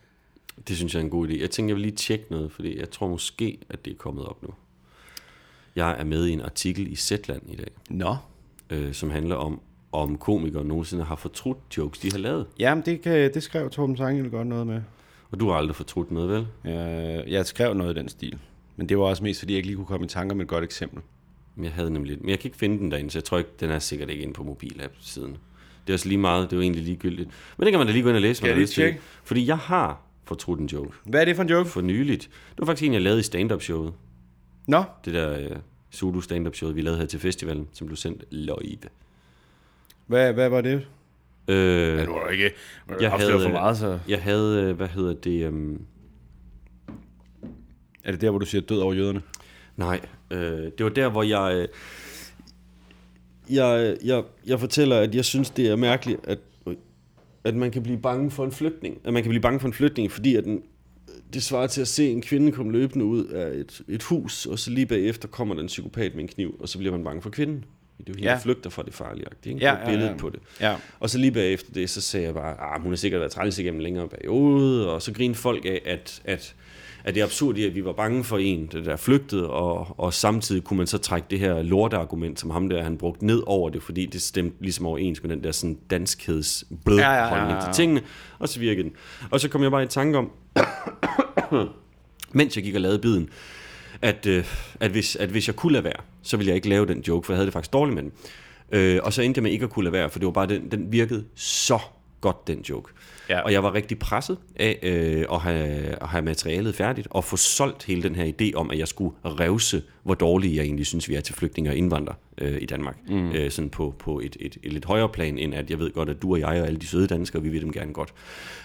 [SPEAKER 2] det synes jeg er en god idé. Jeg tænker, jeg vil lige tjekke noget, fordi jeg tror måske, at det er kommet op nu. Jeg er med i en artikel i Zetland i dag,
[SPEAKER 3] Nå.
[SPEAKER 2] øh, som handler om, om komikere nogensinde har fortrudt jokes, de har lavet.
[SPEAKER 3] Jamen, det, kan, det skrev Torben Sangel godt noget med.
[SPEAKER 2] Og du har aldrig fortrudt noget, vel?
[SPEAKER 3] Jeg, jeg skrev noget i den stil. Men det var også mest, fordi jeg ikke lige kunne komme i tanker med et godt eksempel.
[SPEAKER 2] Jeg havde nemlig. Men jeg kan ikke finde den derinde, så jeg tror ikke, den er sikkert ikke inde på mobilapp-siden. Det er også lige meget, det er jo egentlig ligegyldigt. Men det kan man da lige gå ind og læse.
[SPEAKER 3] Skal
[SPEAKER 2] hvad
[SPEAKER 3] jeg
[SPEAKER 2] er
[SPEAKER 3] lige
[SPEAKER 2] til. Fordi jeg har fortrudt en joke
[SPEAKER 3] Hvad er det for en joke?
[SPEAKER 2] for nyligt. Det var faktisk en, jeg lavede i stand-up-showet.
[SPEAKER 3] Nå,
[SPEAKER 2] Det der uh, Zulu stand-up-showet, vi lavede her til festivalen, som blev sendt live.
[SPEAKER 3] hvad, hvad var det?
[SPEAKER 2] Øh,
[SPEAKER 3] Ja, du var ikke
[SPEAKER 2] jeg havde,
[SPEAKER 3] for meget, så...
[SPEAKER 2] jeg havde, øh, hvad hedder det, um,
[SPEAKER 3] Er det der, hvor du siger død over jøderne?
[SPEAKER 2] Nej, øh, det var der, hvor jeg, øh, jeg, jeg, jeg fortæller, at jeg synes, det er mærkeligt, at, at man kan blive bange for en flytning. At man kan blive bange for en flytning, fordi at den, det svarer til at se en kvinde komme løbende ud af et, et hus, og så lige bagefter kommer der en psykopat med en kniv, og så bliver man bange for kvinden. Det er jo helt
[SPEAKER 3] Ja.
[SPEAKER 2] ja. flygter fra det farlige. Ikke?
[SPEAKER 3] Ja,
[SPEAKER 2] Ja,
[SPEAKER 3] ja,
[SPEAKER 2] ja, billedet
[SPEAKER 3] ja.
[SPEAKER 2] på det.
[SPEAKER 3] Ja.
[SPEAKER 2] Og så lige bagefter det, så sagde jeg bare, ah, hun har sikkert været træls igennem en længere periode, og så grinede folk af, at, at, at det er absurd i, at vi var bange for en, det der flygtede, og, og samtidig kunne man så trække det her lorteargument, som ham der, han brugte ned over det, fordi det stemte ligesom overens med den der sådan danskheds
[SPEAKER 3] Ja, ja, ja, ja, ja.
[SPEAKER 2] til tingene, og så virkede den. Og så kom jeg bare i tanke om, mens jeg gik og lavede biden, at, øh, at, hvis, at hvis jeg kunne lade være, så ville jeg ikke lave den joke, for jeg havde det faktisk dårligt med den. Øh, og så endte jeg med ikke at kunne lade være, for det var bare den, den virkede så godt, den joke.
[SPEAKER 3] Ja.
[SPEAKER 2] Og jeg var rigtig presset af øh, at, have, at have materialet færdigt, og få solgt hele den her idé om, at jeg skulle revse, hvor dårlige jeg egentlig synes, vi er til flygtninge og indvandrere øh, i Danmark. Mm. Øh, sådan på, på et, et, et lidt højere plan, end at jeg ved godt, at du og jeg og alle de søde danskere, vi vil dem gerne godt.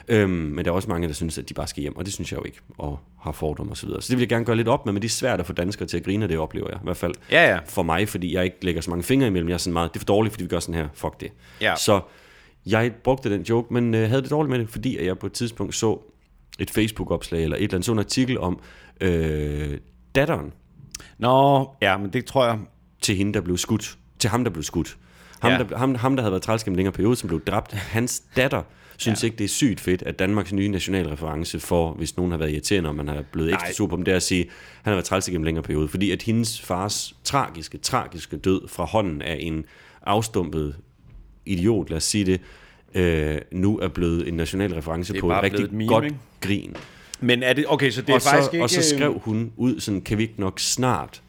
[SPEAKER 2] Øhm, men der er også mange, der synes, at de bare skal hjem, og det synes jeg jo ikke, og har fordomme osv. Så, videre. så det vil jeg gerne gøre lidt op med, men det er svært at få danskere til at grine, det oplever jeg i hvert fald.
[SPEAKER 3] Ja, ja.
[SPEAKER 2] For mig, fordi jeg ikke lægger så mange fingre imellem. Jeg er sådan meget, det er for dårligt, fordi vi gør sådan her. Fuck det.
[SPEAKER 3] Ja.
[SPEAKER 2] Så jeg brugte den joke, men øh, havde det dårligt med det, fordi at jeg på et tidspunkt så et Facebook-opslag, eller et eller andet sådan en artikel om øh, datteren
[SPEAKER 3] Nå, ja, men det tror jeg...
[SPEAKER 2] til hende, der blev skudt. Til ham, der blev skudt. Ham,
[SPEAKER 3] Ja.
[SPEAKER 2] der, ham, ham, der havde været træls gennem en længere periode, som blev dræbt. Hans datter synes ja. ikke, det er sygt fedt, at Danmarks nye nationalreference for, hvis nogen har været irriterende, og man har blevet ekstra sur på dem, det er at sige, han har været træls gennem en længere periode. Fordi at hendes fars tragiske, tragiske død fra hånden af en afstumpet idiot, lad os sige det, øh, nu er blevet en national reference
[SPEAKER 3] er
[SPEAKER 2] på et rigtig
[SPEAKER 3] et meme,
[SPEAKER 2] godt
[SPEAKER 3] ikke?
[SPEAKER 2] grin.
[SPEAKER 3] Men er det... Okay, så det er
[SPEAKER 2] og,
[SPEAKER 3] faktisk
[SPEAKER 2] så,
[SPEAKER 3] ikke...
[SPEAKER 2] og så skrev hun ud sådan, kan vi ikke nok snart,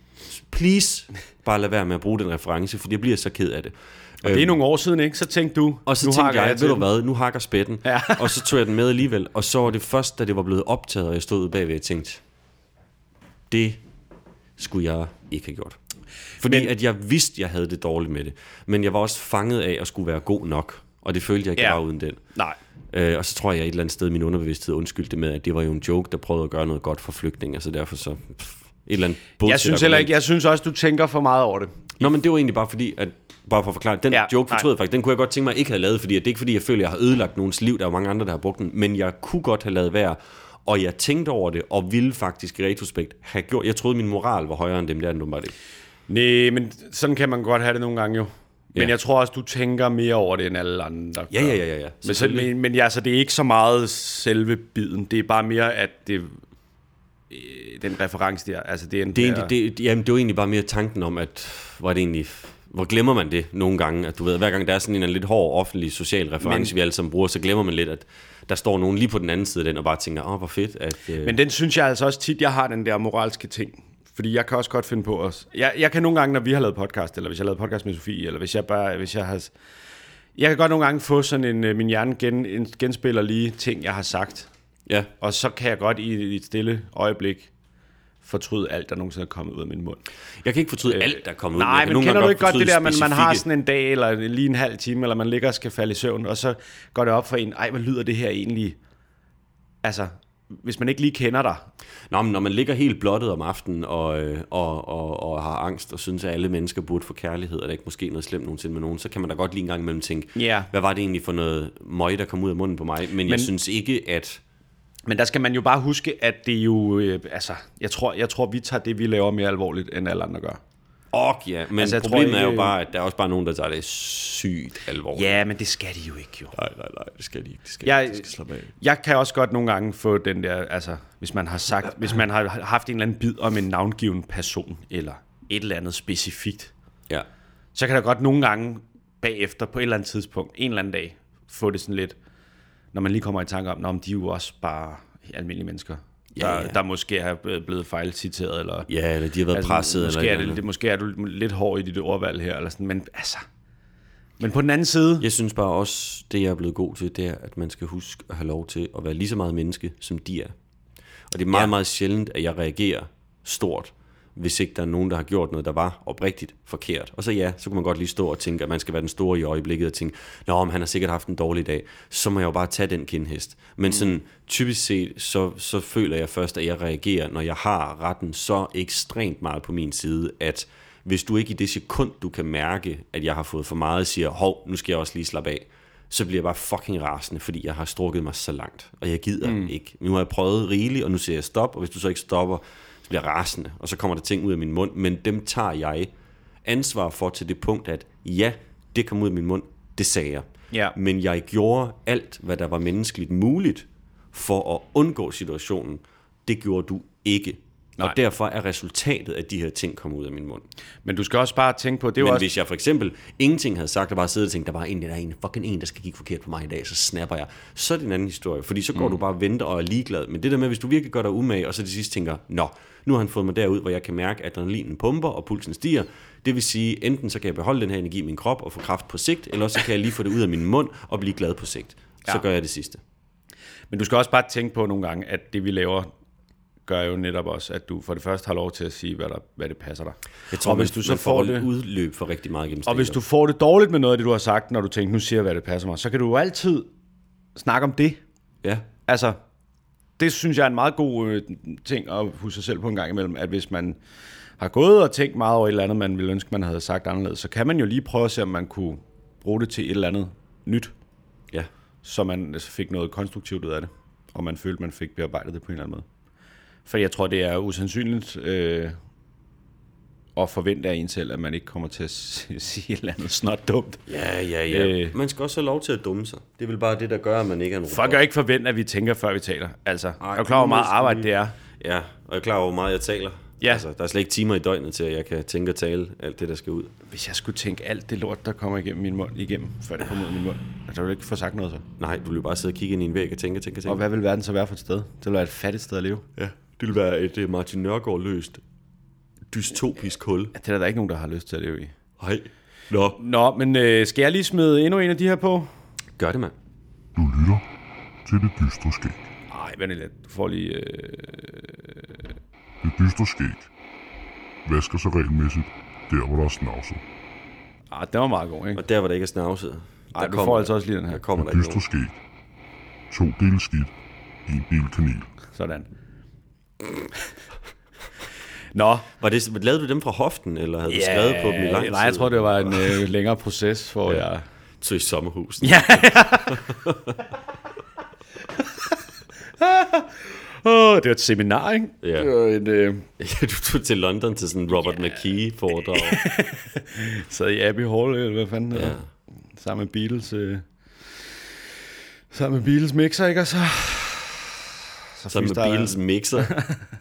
[SPEAKER 2] please, bare lad være med at bruge den reference, for jeg bliver så ked af det.
[SPEAKER 3] Og det er nogle år siden, ikke? Så tænkte du...
[SPEAKER 2] Og så
[SPEAKER 3] nu
[SPEAKER 2] tænkte jeg,
[SPEAKER 3] til
[SPEAKER 2] ved du hvad, nu hakker spætten.
[SPEAKER 3] Ja.
[SPEAKER 2] og så tog jeg den med alligevel. Og så var det først, da det var blevet optaget, og jeg stod bagved og tænkte, det skulle jeg ikke have gjort. Fordi
[SPEAKER 3] Men-
[SPEAKER 2] at jeg vidste, jeg havde det dårligt med det. Men jeg var også fanget af at skulle være god nok. Og det følte jeg ikke,
[SPEAKER 3] Ja.
[SPEAKER 2] var uden den.
[SPEAKER 3] Nej.
[SPEAKER 2] Øh, og så tror jeg, et eller andet sted min underbevidsthed undskyldte det med, at det var jo en joke, der prøvede at gøre noget godt for flygtninge. Så derfor så... Pff, et eller andet
[SPEAKER 3] Jeg synes heller ikke... Jeg synes også, du tænker for meget over det.
[SPEAKER 2] Nå, men det var egentlig bare fordi, at bare for at forklare, den
[SPEAKER 3] Ja,
[SPEAKER 2] joke fortrød jeg faktisk, den kunne jeg godt tænke mig, at jeg ikke havde lavet, fordi det er ikke fordi, jeg føler, at jeg har ødelagt nogens liv, der er mange andre, der har brugt den, men jeg kunne godt have lavet være, og jeg tænkte over det, og ville faktisk i retrospekt have gjort, jeg troede, min moral var højere end dem, der er den åbenbart ikke.
[SPEAKER 3] Nej, men sådan kan man godt have det nogle gange jo. Men
[SPEAKER 2] Ja.
[SPEAKER 3] jeg tror også, du tænker mere over det, end alle andre
[SPEAKER 2] Ja,
[SPEAKER 3] gør.
[SPEAKER 2] ja, ja, ja, ja.
[SPEAKER 3] Men, så, men, men ja, så det er ikke så meget selve biden. Det er bare mere, at det, øh, den reference der, altså det er en
[SPEAKER 2] Det er, egentlig, det, jamen, det var egentlig bare mere tanken om, at hvor er det egentlig, hvor glemmer man det nogle gange, at du ved, hver gang der er sådan en lidt hård offentlig social reference,
[SPEAKER 3] Men-
[SPEAKER 2] vi alle sammen bruger, så glemmer man lidt, at der står nogen lige på den anden side af den, og bare tænker, åh, hvor fedt, at... Øh,
[SPEAKER 3] Men den synes jeg altså også tit, jeg har den der moralske ting. Fordi jeg kan også godt finde på os. Jeg, jeg kan nogle gange, når vi har lavet podcast, eller hvis jeg har lavet podcast med Sofie, eller hvis jeg bare, hvis jeg har... Jeg kan godt nogle gange få sådan en, øh, min hjerne gen, en, genspiller lige ting, jeg har sagt.
[SPEAKER 2] ja,
[SPEAKER 3] Og så kan jeg godt i, i et stille øjeblik fortryde alt, der nogensinde er kommet ud af min mund.
[SPEAKER 2] jeg kan ikke fortryde alt, der er kommet ud.
[SPEAKER 3] Nej,
[SPEAKER 2] Jeg kan
[SPEAKER 3] men
[SPEAKER 2] nogle
[SPEAKER 3] kender du ikke godt det der, man, man har sådan en dag, eller lige en halv time, eller man ligger og skal falde i søvn, og så går det op for en, ej, hvad lyder det her egentlig? Altså, hvis man ikke lige kender dig,
[SPEAKER 2] Nå, men når man ligger helt blottet om aftenen og, øh, og, og, og har angst og synes, at alle mennesker burde få kærlighed, og der er ikke måske noget slemt nogensinde med nogen, så kan man da godt lige en gang imellem tænke,
[SPEAKER 3] Ja.
[SPEAKER 2] hvad var det egentlig for noget møg, der kom ud af munden på mig? Men, men jeg synes ikke, at...
[SPEAKER 3] Men der skal man jo bare huske, at det er jo, øh, altså, jeg tror, jeg tror, vi tager det, vi laver mere alvorligt, end alle andre gør.
[SPEAKER 2] Og ja, men
[SPEAKER 3] Altså, jeg tror
[SPEAKER 2] problemet er jo
[SPEAKER 3] ikke-
[SPEAKER 2] bare, at der er også bare nogen, der tager det sygt alvorligt.
[SPEAKER 3] Ja, men det skal de jo ikke, jo.
[SPEAKER 2] Nej, nej, nej, det skal de ikke. Det skal,
[SPEAKER 3] Jeg,
[SPEAKER 2] de skal slappe af.
[SPEAKER 3] jeg kan også godt nogle gange få den der, altså, hvis man har sagt, hvis man har haft en eller anden bid om en navngiven person, eller et eller andet specifikt,
[SPEAKER 2] Ja.
[SPEAKER 3] så kan der godt nogle gange bagefter, på et eller andet tidspunkt, en eller anden dag, få det sådan lidt, når man lige kommer i tanke om, om de er jo også bare almindelige mennesker, der,
[SPEAKER 2] Ja, ja.
[SPEAKER 3] der måske er blevet fejlciteret, eller
[SPEAKER 2] Ja, eller de har været altså, presset.
[SPEAKER 3] måske,
[SPEAKER 2] eller,
[SPEAKER 3] er det, det, måske er du lidt hård i dit ordvalg her, eller sådan, men altså... Men på den anden side...
[SPEAKER 2] Jeg synes bare også, det jeg er blevet god til, det er, at man skal huske at have lov til at være lige så meget menneske, som de er. Og det er meget,
[SPEAKER 3] ja.
[SPEAKER 2] meget sjældent, at jeg reagerer stort, hvis ikke der er nogen, der har gjort noget, der var oprigtigt forkert. Og så ja, så kan man godt lige stå og tænke, at man skal være den store i øjeblikket og tænke, Nå, men han har sikkert haft en dårlig dag, så må jeg jo bare tage den kindhest. Men sådan typisk set, så, så føler jeg først, at jeg reagerer, når jeg har retten så ekstremt meget på min side, at hvis du ikke i det sekund, du kan mærke, at jeg har fået for meget, siger, hov, nu skal jeg også lige slappe af, så bliver jeg bare fucking rasende, fordi jeg har strukket mig så langt, og jeg gider mm. ikke. Nu har jeg prøvet rigeligt, og nu siger jeg stop, og hvis du så ikke stopper, så bliver jeg rasende, og så kommer der ting ud af min mund, men dem tager jeg ansvar for til det punkt, at ja, det kom ud af min mund, det sagde jeg.
[SPEAKER 3] Ja.
[SPEAKER 2] Men jeg gjorde alt, hvad der var menneskeligt muligt for at undgå situationen. Det gjorde du ikke.
[SPEAKER 3] Nej.
[SPEAKER 2] Og derfor er resultatet af de her ting kommet ud af min mund.
[SPEAKER 3] Men du skal også bare tænke på, det jo
[SPEAKER 2] Men
[SPEAKER 3] også...
[SPEAKER 2] hvis jeg for eksempel ingenting havde sagt, og bare siddet og tænkt, der var en, der er en, fucking en, der skal kigge forkert på mig i dag, så snapper jeg. Så er det en anden historie, fordi så går mm. du bare og venter og er ligeglad. Men det der med, hvis du virkelig gør dig umage, og så til sidst tænker, nå, nu har han fået mig derud, hvor jeg kan mærke, at adrenalinen pumper, og pulsen stiger. Det vil sige, enten så kan jeg beholde den her energi i min krop og få kraft på sigt, eller så kan jeg lige få det ud af min mund og blive glad på sigt. Så
[SPEAKER 3] Ja.
[SPEAKER 2] gør jeg det sidste.
[SPEAKER 3] Men du skal også bare tænke på nogle gange, at det vi laver, gør jo netop også, at du for det første har lov til at sige, hvad, der, hvad det passer dig.
[SPEAKER 2] Jeg tror,
[SPEAKER 3] og
[SPEAKER 2] man,
[SPEAKER 3] hvis du så
[SPEAKER 2] man
[SPEAKER 3] får
[SPEAKER 2] får
[SPEAKER 3] det,
[SPEAKER 2] udløb for rigtig meget gennem
[SPEAKER 3] og hvis du får det dårligt med noget af det, du har sagt, når du tænker, nu siger jeg, hvad det passer mig, så kan du jo altid snakke om det.
[SPEAKER 2] Ja,
[SPEAKER 3] Altså, det synes jeg er en meget god øh, ting at huske sig selv på en gang imellem, at hvis man har gået og tænkt meget over et eller andet, man ville ønske, man havde sagt anderledes, så kan man jo lige prøve at se, om man kunne bruge det til et eller andet nyt,
[SPEAKER 2] ja.
[SPEAKER 3] så man altså fik noget konstruktivt ud af det, og man følte, man fik bearbejdet det på en eller anden måde. For jeg tror, det er usandsynligt øh, at forvente af en selv, at man ikke kommer til at sige et eller andet snot dumt.
[SPEAKER 2] Ja, ja, ja.
[SPEAKER 3] Øh.
[SPEAKER 2] Man skal også have lov til at dumme sig. Det er vel bare det, der gør, at man ikke er en
[SPEAKER 3] Folk kan ikke forvente, at vi tænker, før vi taler. Altså,
[SPEAKER 2] Ej,
[SPEAKER 3] jeg er klar over, hvor meget arbejde det er.
[SPEAKER 2] Ja, og jeg er klar over, hvor meget jeg taler.
[SPEAKER 3] Ja.
[SPEAKER 2] Altså, der er slet ikke timer i døgnet til, at jeg kan tænke og tale alt det, der skal ud.
[SPEAKER 3] Hvis jeg skulle tænke alt det lort, der kommer igennem min mund, igennem, før det kommer ud af min mund, så ville ikke få sagt noget så.
[SPEAKER 2] Nej, du vil jo bare sidde og kigge ind i en væg og tænke, tænke, tænke.
[SPEAKER 3] Og hvad vil verden så være for et sted? Det ville være et fattigt sted at leve.
[SPEAKER 2] Ja, det vil være et uh, Martin Nørgaard løst dystopisk hul.
[SPEAKER 3] Ja, det er der ikke nogen, der har lyst til at leve i.
[SPEAKER 2] Hej. Nå,
[SPEAKER 3] Nå, men øh, skal jeg lige smide endnu en af de her på?
[SPEAKER 2] gør det, mand.
[SPEAKER 4] Du lytter til det dystre skæg.
[SPEAKER 3] Nej, vent lidt. Du får lige... Øh...
[SPEAKER 4] Det dystre skæg vasker sig regelmæssigt der, hvor der er snavset.
[SPEAKER 3] Ah, den var meget god, ikke?
[SPEAKER 2] Og der, hvor der ikke er snavset.
[SPEAKER 3] Ej,
[SPEAKER 2] der
[SPEAKER 3] du får altså også lige den her.
[SPEAKER 2] Der kommer der
[SPEAKER 4] Det
[SPEAKER 2] ikke
[SPEAKER 4] dystre skæg. To dele skidt. En del kanel.
[SPEAKER 3] Sådan. Nå,
[SPEAKER 2] Var det, lavede du dem fra hoften, eller havde du skrevet på dem i lang tid?
[SPEAKER 3] Nej, jeg tror, det var en øh, længere proces, hvor ja. jeg...
[SPEAKER 2] Så i sommerhuset.
[SPEAKER 3] Ja. oh, det var et seminar, ikke?
[SPEAKER 2] Ja.
[SPEAKER 3] Det var en, øh,
[SPEAKER 2] du tog til London til sådan Robert yeah. McKee-foredrag.
[SPEAKER 3] sad i Abbey Hall, eller hvad fanden
[SPEAKER 2] Ja.
[SPEAKER 3] ja. Sammen med Beatles. Øh, sammen med Beatles mixer, ikke? Og så... Så
[SPEAKER 2] Sammen med. Beatles mixer.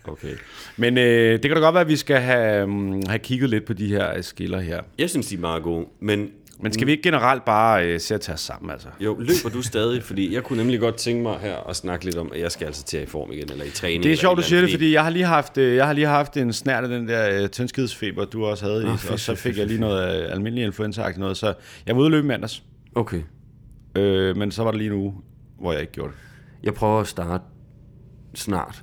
[SPEAKER 2] Okay.
[SPEAKER 3] Men øh, det kan da godt være, at vi skal have, um, have kigget lidt på de her øh, skiller her.
[SPEAKER 2] Jeg synes, de er meget gode, men
[SPEAKER 3] Men skal vi ikke generelt bare øh, se at tage os sammen, altså?
[SPEAKER 2] jo, løber du stadig? Fordi jeg kunne nemlig godt tænke mig her at snakke lidt om, at jeg skal altså til at i form igen, eller i træning.
[SPEAKER 3] Det er sjovt, du siger det, fordi jeg har lige haft, øh, jeg har lige haft en snært af den der øh, tyndskidsfeber, du også havde i,
[SPEAKER 2] fedt,
[SPEAKER 3] og så fik jeg lige noget øh, almindelig influenza noget, så jeg var ude at løbe i mandags,
[SPEAKER 2] Okay.
[SPEAKER 3] øh, men så var der lige en uge, hvor jeg ikke gjorde det.
[SPEAKER 2] Jeg prøver at starte snart.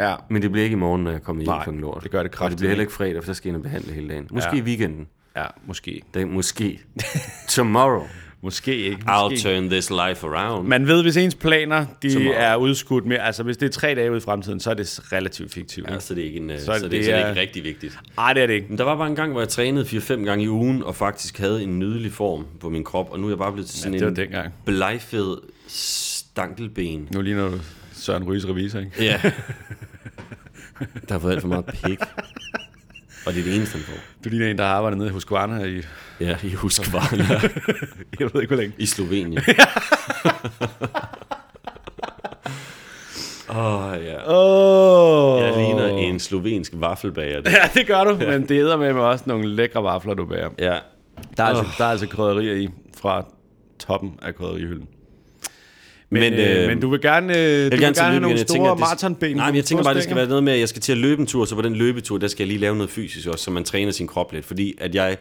[SPEAKER 3] Ja,
[SPEAKER 2] Men det bliver ikke i morgen, når jeg kommer hjem
[SPEAKER 3] Nej,
[SPEAKER 2] fra en lort.
[SPEAKER 3] det gør det
[SPEAKER 2] Og det
[SPEAKER 3] kraftigt
[SPEAKER 2] bliver heller ikke fredag, for så skal jeg ind og behandle hele dagen. Måske
[SPEAKER 3] Ja.
[SPEAKER 2] i weekenden.
[SPEAKER 3] ja måske.
[SPEAKER 2] Det måske. Tomorrow,
[SPEAKER 3] Måske ikke.
[SPEAKER 2] I'll
[SPEAKER 3] Måske.
[SPEAKER 2] turn this life around.
[SPEAKER 3] Man ved, hvis ens planer de
[SPEAKER 2] Tomorrow.
[SPEAKER 3] er udskudt med, altså hvis det er tre dage ude i fremtiden, så er det relativt fiktivt.
[SPEAKER 2] Ja,
[SPEAKER 3] Ja.
[SPEAKER 2] så det er ikke, en, så,
[SPEAKER 3] Så
[SPEAKER 2] så, det,
[SPEAKER 3] det-
[SPEAKER 2] så det er ikke rigtig vigtigt.
[SPEAKER 3] Ej, det er det ikke.
[SPEAKER 2] Men der var bare en gang, hvor jeg trænede 4-5 gange i ugen, og faktisk havde en nydelig form på min krop, og nu er jeg bare blevet til sådan
[SPEAKER 3] det var
[SPEAKER 2] en blegfed stankelben.
[SPEAKER 3] Nu ligner du Søren Ryges revisor, ikke?
[SPEAKER 2] Ja. Der har fået alt for meget pik. Og det er det eneste, han får.
[SPEAKER 3] Du ligner en, der har arbejdet nede i Husqvarna i,
[SPEAKER 2] Ja, i Huskvarna
[SPEAKER 3] jeg ved ikke, hvor længe.
[SPEAKER 2] i Slovenien. Åh, oh, ja.
[SPEAKER 3] Åh!
[SPEAKER 2] Jeg ligner en slovensk vaffelbager. Det.
[SPEAKER 3] Ja, det gør du, men det æder med mig også nogle lækre vafler, du bærer.
[SPEAKER 2] Ja.
[SPEAKER 3] Der er, altså, der er altså krydderier i fra toppen af krydderihylden. Men,
[SPEAKER 2] Men,
[SPEAKER 3] øh,
[SPEAKER 2] øh,
[SPEAKER 3] men du vil gerne, øh, du vil gerne,
[SPEAKER 2] til
[SPEAKER 3] have nogle store
[SPEAKER 2] tænker, at
[SPEAKER 3] maratonben.
[SPEAKER 2] Nej, men jeg tænker bare, det skal være noget med, at jeg skal til at løbe en tur, så på den løbetur, der skal jeg lige lave noget fysisk også, så man træner sin krop lidt. Fordi at jeg,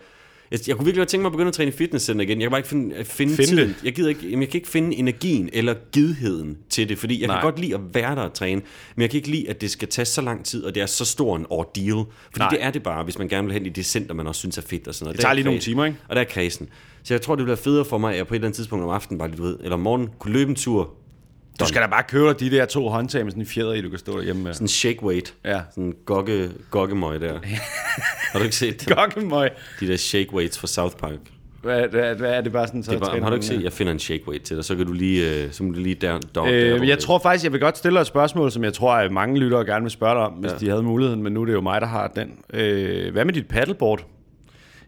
[SPEAKER 2] jeg, jeg kunne virkelig godt tænke mig at begynde at træne i fitnesscenter igen. Jeg kan bare ikke finde, at finde,
[SPEAKER 3] Finde
[SPEAKER 2] tiden. Jeg, gider ikke, jamen, jeg kan ikke finde energien eller gidheden til det, fordi jeg Nej. Kan godt lide at være der og træne, men jeg kan ikke lide, at det skal tage så lang tid, og det er så stor en ordeal. Fordi
[SPEAKER 3] Nej.
[SPEAKER 2] det er det bare, hvis man gerne vil hen i det center, man også synes er fedt og sådan noget.
[SPEAKER 3] Det tager
[SPEAKER 2] er
[SPEAKER 3] lige nogle timer, ikke?
[SPEAKER 2] Og der er kredsen. Så jeg tror, det bliver federe for mig, at jeg på et eller andet tidspunkt om aftenen, bare, du ved, eller om morgenen, kunne løbe en tur,
[SPEAKER 3] Du skal da bare købe dig de der to håndtag med sådan en fjeder i, du kan stå derhjemme med.
[SPEAKER 2] sådan en shake weight.
[SPEAKER 3] Ja.
[SPEAKER 2] Sådan en gokke, gokkemøg der. har du ikke set dem?
[SPEAKER 3] Gokkemøg.
[SPEAKER 2] de der shake weights fra South Park?
[SPEAKER 3] Hvad, hvad, hvad er det bare sådan, så
[SPEAKER 2] Det er bare, har du ikke set? Jeg finder en shake weight til dig, så kan du lige, øh, så må du lige der, der,
[SPEAKER 3] Øh,
[SPEAKER 2] der
[SPEAKER 3] jeg tror faktisk, jeg vil godt stille dig et spørgsmål, som jeg tror, at mange lyttere gerne vil spørge dig om, hvis
[SPEAKER 2] ja.
[SPEAKER 3] de havde muligheden, men nu er det jo mig, der har den. Øh, hvad med dit paddleboard?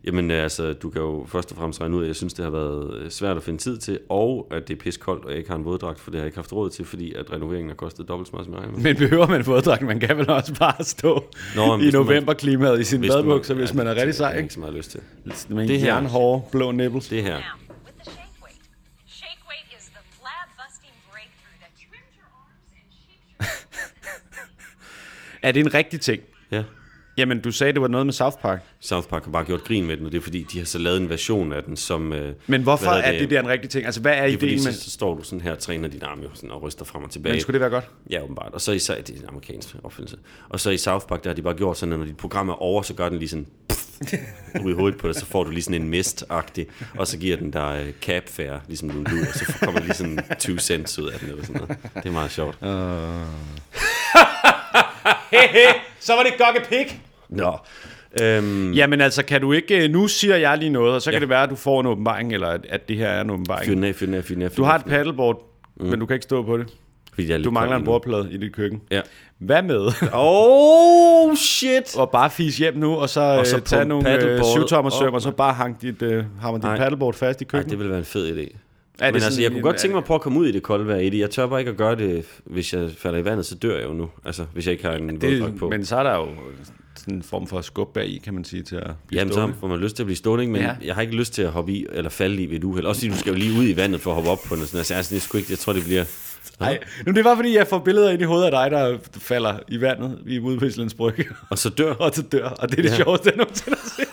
[SPEAKER 2] Jamen øh, altså, du kan jo først og fremmest regne ud, at jeg synes, det har været øh, svært at finde tid til, og at det er piskoldt, og jeg ikke har en våddragt, for det har jeg ikke haft råd til, fordi at renoveringen har kostet dobbelt så meget, som jeg med.
[SPEAKER 3] Men behøver man våddragt? Man kan vel også bare stå
[SPEAKER 2] Nå,
[SPEAKER 3] i novemberklimaet i sin
[SPEAKER 2] Hvis nu man-
[SPEAKER 3] badebukser, hvis man er rigtig
[SPEAKER 2] det har
[SPEAKER 3] sej,
[SPEAKER 2] jeg
[SPEAKER 3] ikke?
[SPEAKER 2] ikke så meget lyst til.
[SPEAKER 3] Med en
[SPEAKER 2] Det her-
[SPEAKER 3] jernhårde blå nipples.
[SPEAKER 2] Det her,
[SPEAKER 5] Now, with the shake weight. Shake weight is the flab busting breakthrough that trims your arms and shapes your
[SPEAKER 3] Er det en rigtig ting?
[SPEAKER 2] ja.
[SPEAKER 3] Jamen, du sagde, det var noget med South Park.
[SPEAKER 2] South Park har bare gjort grin med den, og det er fordi, de har så lavet en version af den, som... øh,
[SPEAKER 3] Men hvorfor er det der en rigtig ting? Altså, hvad er
[SPEAKER 2] fordi,
[SPEAKER 3] ideen
[SPEAKER 2] så,
[SPEAKER 3] med...
[SPEAKER 2] så står du sådan her og træner dine arme jo sådan, og ryster frem og tilbage.
[SPEAKER 3] Men skulle det være godt?
[SPEAKER 2] Ja, åbenbart. Og så i det er en amerikansk opfindelse. Og så i South Park, der har de bare gjort sådan, at når dit program er over, så gør den lige sådan pff, ud i hovedet på dig, så får du lige sådan en mist-agtig, og så giver den dig uh, cap fair, ligesom du og så kommer der lige sådan 2 cents ud af den, eller sådan noget. Det er meget sjovt.
[SPEAKER 3] Så var det gokke pik.
[SPEAKER 2] Nå. Øhm,
[SPEAKER 3] Jamen altså, kan du ikke... Nu siger jeg lige noget, og så kan
[SPEAKER 2] Ja.
[SPEAKER 3] det være, at du får en åbenbaring, eller at, at det her er en åbenbaring.
[SPEAKER 2] fyr af, fyr af, fyr
[SPEAKER 3] Du har et paddleboard,
[SPEAKER 2] Mm.
[SPEAKER 3] men du kan ikke stå på det.
[SPEAKER 2] fordi jeg
[SPEAKER 3] Du mangler en bordplade i dit køkken.
[SPEAKER 2] Ja.
[SPEAKER 3] Hvad med
[SPEAKER 2] Oh, shit!
[SPEAKER 3] at bare fise hjem nu, og så,
[SPEAKER 2] Og så
[SPEAKER 3] øh, tage
[SPEAKER 2] pumpe
[SPEAKER 3] nogle øh, syvtommer søm, og så bare hang dit, øh, hammer dit paddleboard fast i
[SPEAKER 2] Ej,
[SPEAKER 3] køkkenet?
[SPEAKER 2] det ville være en fed idé.
[SPEAKER 3] Er
[SPEAKER 2] Men altså, jeg kunne godt tænke mig at prøve at komme ud i det kolde vejr i det. Jeg tør bare ikke at gøre det, hvis jeg falder i vandet, så dør jeg jo nu. Altså, hvis jeg ikke har en våddragt på.
[SPEAKER 3] det, men så er der jo sådan en form for skub bag i, kan man sige, til at blive
[SPEAKER 2] Jamen,
[SPEAKER 3] stående.
[SPEAKER 2] så får man lyst til at blive stående, men
[SPEAKER 3] Ja.
[SPEAKER 2] ja. jeg har ikke lyst til at hoppe i, eller falde i ved et uheld. Også fordi du skal jo lige ud i vandet for at hoppe op på noget. Sådan. Altså, det er sgu ikke, jeg tror, det bliver...
[SPEAKER 3] Nej, nu det var fordi, jeg får billeder ind i hovedet af dig, der falder i vandet i Islands Brygge,
[SPEAKER 2] Og så dør.
[SPEAKER 3] og så dør, og det er det
[SPEAKER 2] Ja.
[SPEAKER 3] sjoveste, jeg nogensinde har set.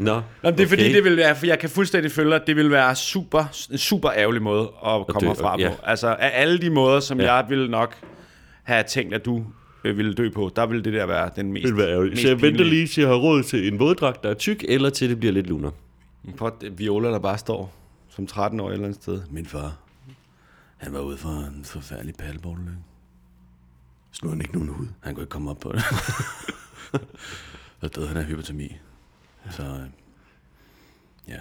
[SPEAKER 2] Nå,
[SPEAKER 3] Nå, men det er fordi,
[SPEAKER 2] okay.
[SPEAKER 3] det vil være, for jeg kan fuldstændig følge, at det vil være super, en super ærgerlig måde at komme
[SPEAKER 2] dø,
[SPEAKER 3] herfra på.
[SPEAKER 2] ja.
[SPEAKER 3] Altså, af alle de måder, som
[SPEAKER 2] Ja.
[SPEAKER 3] jeg ville nok have tænkt, at du øh, ville dø på, der ville det der være den mest
[SPEAKER 2] Det vil være ærgerligt.
[SPEAKER 3] mest
[SPEAKER 2] Så jeg venter lige til at have råd til en våddragt, der er tyk, eller til det bliver lidt luner.
[SPEAKER 3] På Viola, der bare står som 13 år et eller andet sted. Min far, han var ude for en forfærdelig paddleboardulykke.
[SPEAKER 2] Slår han ikke nogen ud?
[SPEAKER 3] Han kunne ikke komme op på det. Så døde han af hypotermi. Så, øh, ja.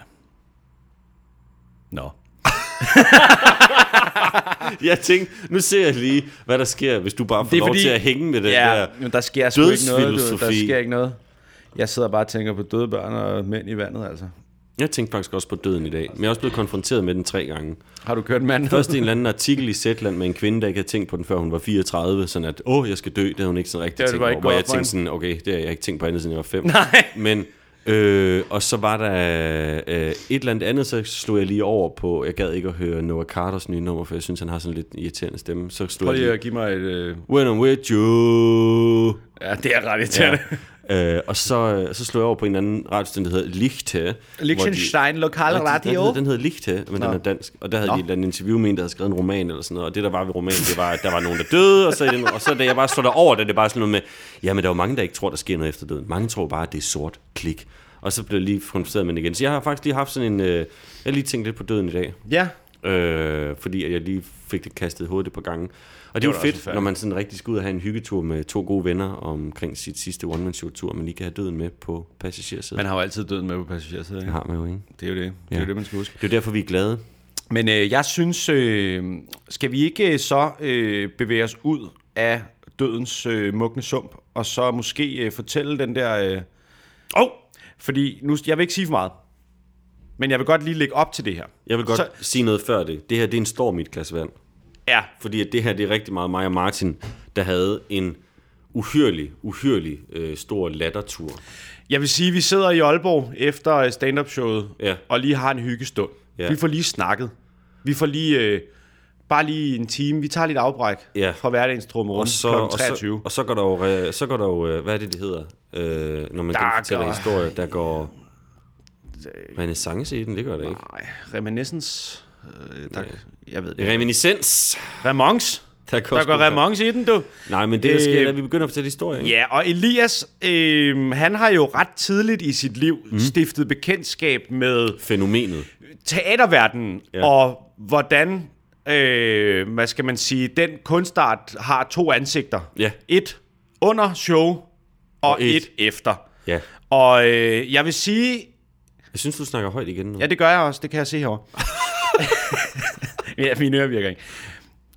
[SPEAKER 3] Nå.
[SPEAKER 2] Jeg tænkte, nu ser jeg lige, hvad der sker, hvis du bare får
[SPEAKER 3] Det er
[SPEAKER 2] lov
[SPEAKER 3] fordi-
[SPEAKER 2] til at hænge med det
[SPEAKER 3] Ja,
[SPEAKER 2] der.
[SPEAKER 3] men der sker sgu ikke noget. Du, der sker ikke noget. Jeg sidder bare og tænker på døde børn og mænd i vandet, altså.
[SPEAKER 2] Jeg tænkte faktisk også på døden i dag, men jeg er også blevet konfronteret med den tre gange.
[SPEAKER 3] Har du kørt mand?
[SPEAKER 2] Først en eller anden artikel i Zetland med en kvinde, der ikke havde tænkt på den, før hun var 34, sådan at, åh, jeg skal dø, det havde hun ikke sådan rigtig
[SPEAKER 3] Det
[SPEAKER 2] tænkt over. Hvor jeg tænkte sådan, okay, det har jeg ikke tænkt på andet, siden jeg var fem.
[SPEAKER 3] Nej.
[SPEAKER 2] Men, øh, og så var der øh, et eller andet andet, så slog jeg lige over på, jeg gad ikke at høre Noah Carters nye nummer, for jeg synes, han har sådan lidt irriterende stemme. Så slog
[SPEAKER 3] Prøv
[SPEAKER 2] jeg
[SPEAKER 3] lige
[SPEAKER 2] lige,
[SPEAKER 3] at give mig et... Øh...
[SPEAKER 2] When I'm with you.
[SPEAKER 3] Ja, det er ret irriterende.
[SPEAKER 2] Ja. Øh, og så, så slog jeg over på en anden radiostation, der hedder Lichte. hvor de-
[SPEAKER 3] Liechtenstein Lokal Radio.
[SPEAKER 2] Den, den hedder Lichte, men Nå. den er dansk. Og der havde
[SPEAKER 3] Nå.
[SPEAKER 2] de et eller andet interview med en, der havde skrevet en roman eller sådan noget. Og det, der var ved romanen, det var, at der var nogen, der døde. Og så, den, og så da jeg bare derover, der det bare sådan noget med, jamen der er jo mange, der ikke tror, der sker noget efter døden. Mange tror bare, at det er sort klik. Og så blev jeg lige konfronteret med den igen. Så jeg har faktisk lige haft sådan en... Øh, jeg har lige tænkt lidt på døden i dag.
[SPEAKER 3] Ja,
[SPEAKER 2] Øh, fordi jeg lige fik det kastet hovedet et par gange. Og det,
[SPEAKER 3] var
[SPEAKER 2] er jo fedt, når man sådan rigtig skal ud og have en hyggetur med to gode venner omkring sit sidste one-man-show-tur, men lige kan have døden med på passagersædet.
[SPEAKER 3] man har jo altid døden med på passagersiden.
[SPEAKER 2] Det har man jo ikke.
[SPEAKER 3] Det er jo det. Det er
[SPEAKER 2] Ja.
[SPEAKER 3] jo det, man skal huske.
[SPEAKER 2] Det er jo derfor, vi er glade.
[SPEAKER 3] Men øh, jeg synes, øh, skal vi ikke så øh, bevæge os ud af dødens øh, mugne sump, og så måske øh, fortælle den der... Øh... Oh! Fordi nu, jeg vil ikke sige for meget, men jeg vil godt lige lægge op til det her.
[SPEAKER 2] Jeg vil godt
[SPEAKER 3] Så-
[SPEAKER 2] sige noget før det. Det her, det er en storm i et glas vand.
[SPEAKER 3] Ja,
[SPEAKER 2] Fordi at det her, det er rigtig meget mig og Martin, der havde en uhyrlig, uhyrlig øh, stor lattertur.
[SPEAKER 3] jeg vil sige, at vi sidder i Aalborg efter stand-up-showet,
[SPEAKER 2] Ja.
[SPEAKER 3] og lige har en hyggestund.
[SPEAKER 2] Ja.
[SPEAKER 3] Vi får lige snakket. Vi får lige... Øh, bare lige en time. Vi tager lidt afbræk
[SPEAKER 2] Ja.
[SPEAKER 3] fra hverdagens trummerum
[SPEAKER 2] Og
[SPEAKER 3] kl.
[SPEAKER 2] så, og,
[SPEAKER 3] 23.
[SPEAKER 2] så, og så går der jo, øh, så går der jo øh, hvad er det, det hedder, øh, når man
[SPEAKER 3] Der
[SPEAKER 2] genfortæller
[SPEAKER 3] går-
[SPEAKER 2] historie, der går renaissance i den, det gør det ikke.
[SPEAKER 3] Nej, reminiscence. Øh, der, jeg ved det.
[SPEAKER 2] Reminiscens.
[SPEAKER 3] Remons.
[SPEAKER 2] Der går,
[SPEAKER 3] Der går remons i den, du.
[SPEAKER 2] Nej, men det der sker,
[SPEAKER 3] Øh,
[SPEAKER 2] er, at vi begynder at fortælle historie. ikke?
[SPEAKER 3] Ja, og Elias, øh, han har jo ret tidligt i sit liv mm. stiftet bekendtskab med
[SPEAKER 2] Fænomenet.
[SPEAKER 3] teaterverdenen. Ja. og hvordan, øh, hvad skal man sige, den kunstart har to ansigter.
[SPEAKER 2] Ja.
[SPEAKER 3] Et under show, og, og et.
[SPEAKER 2] et.
[SPEAKER 3] efter.
[SPEAKER 2] Ja.
[SPEAKER 3] Og øh, jeg vil sige,
[SPEAKER 2] Jeg synes, du snakker højt igen nu.
[SPEAKER 3] Ja, det gør jeg også. Det kan jeg se herovre. ja, mine ører virker ikke.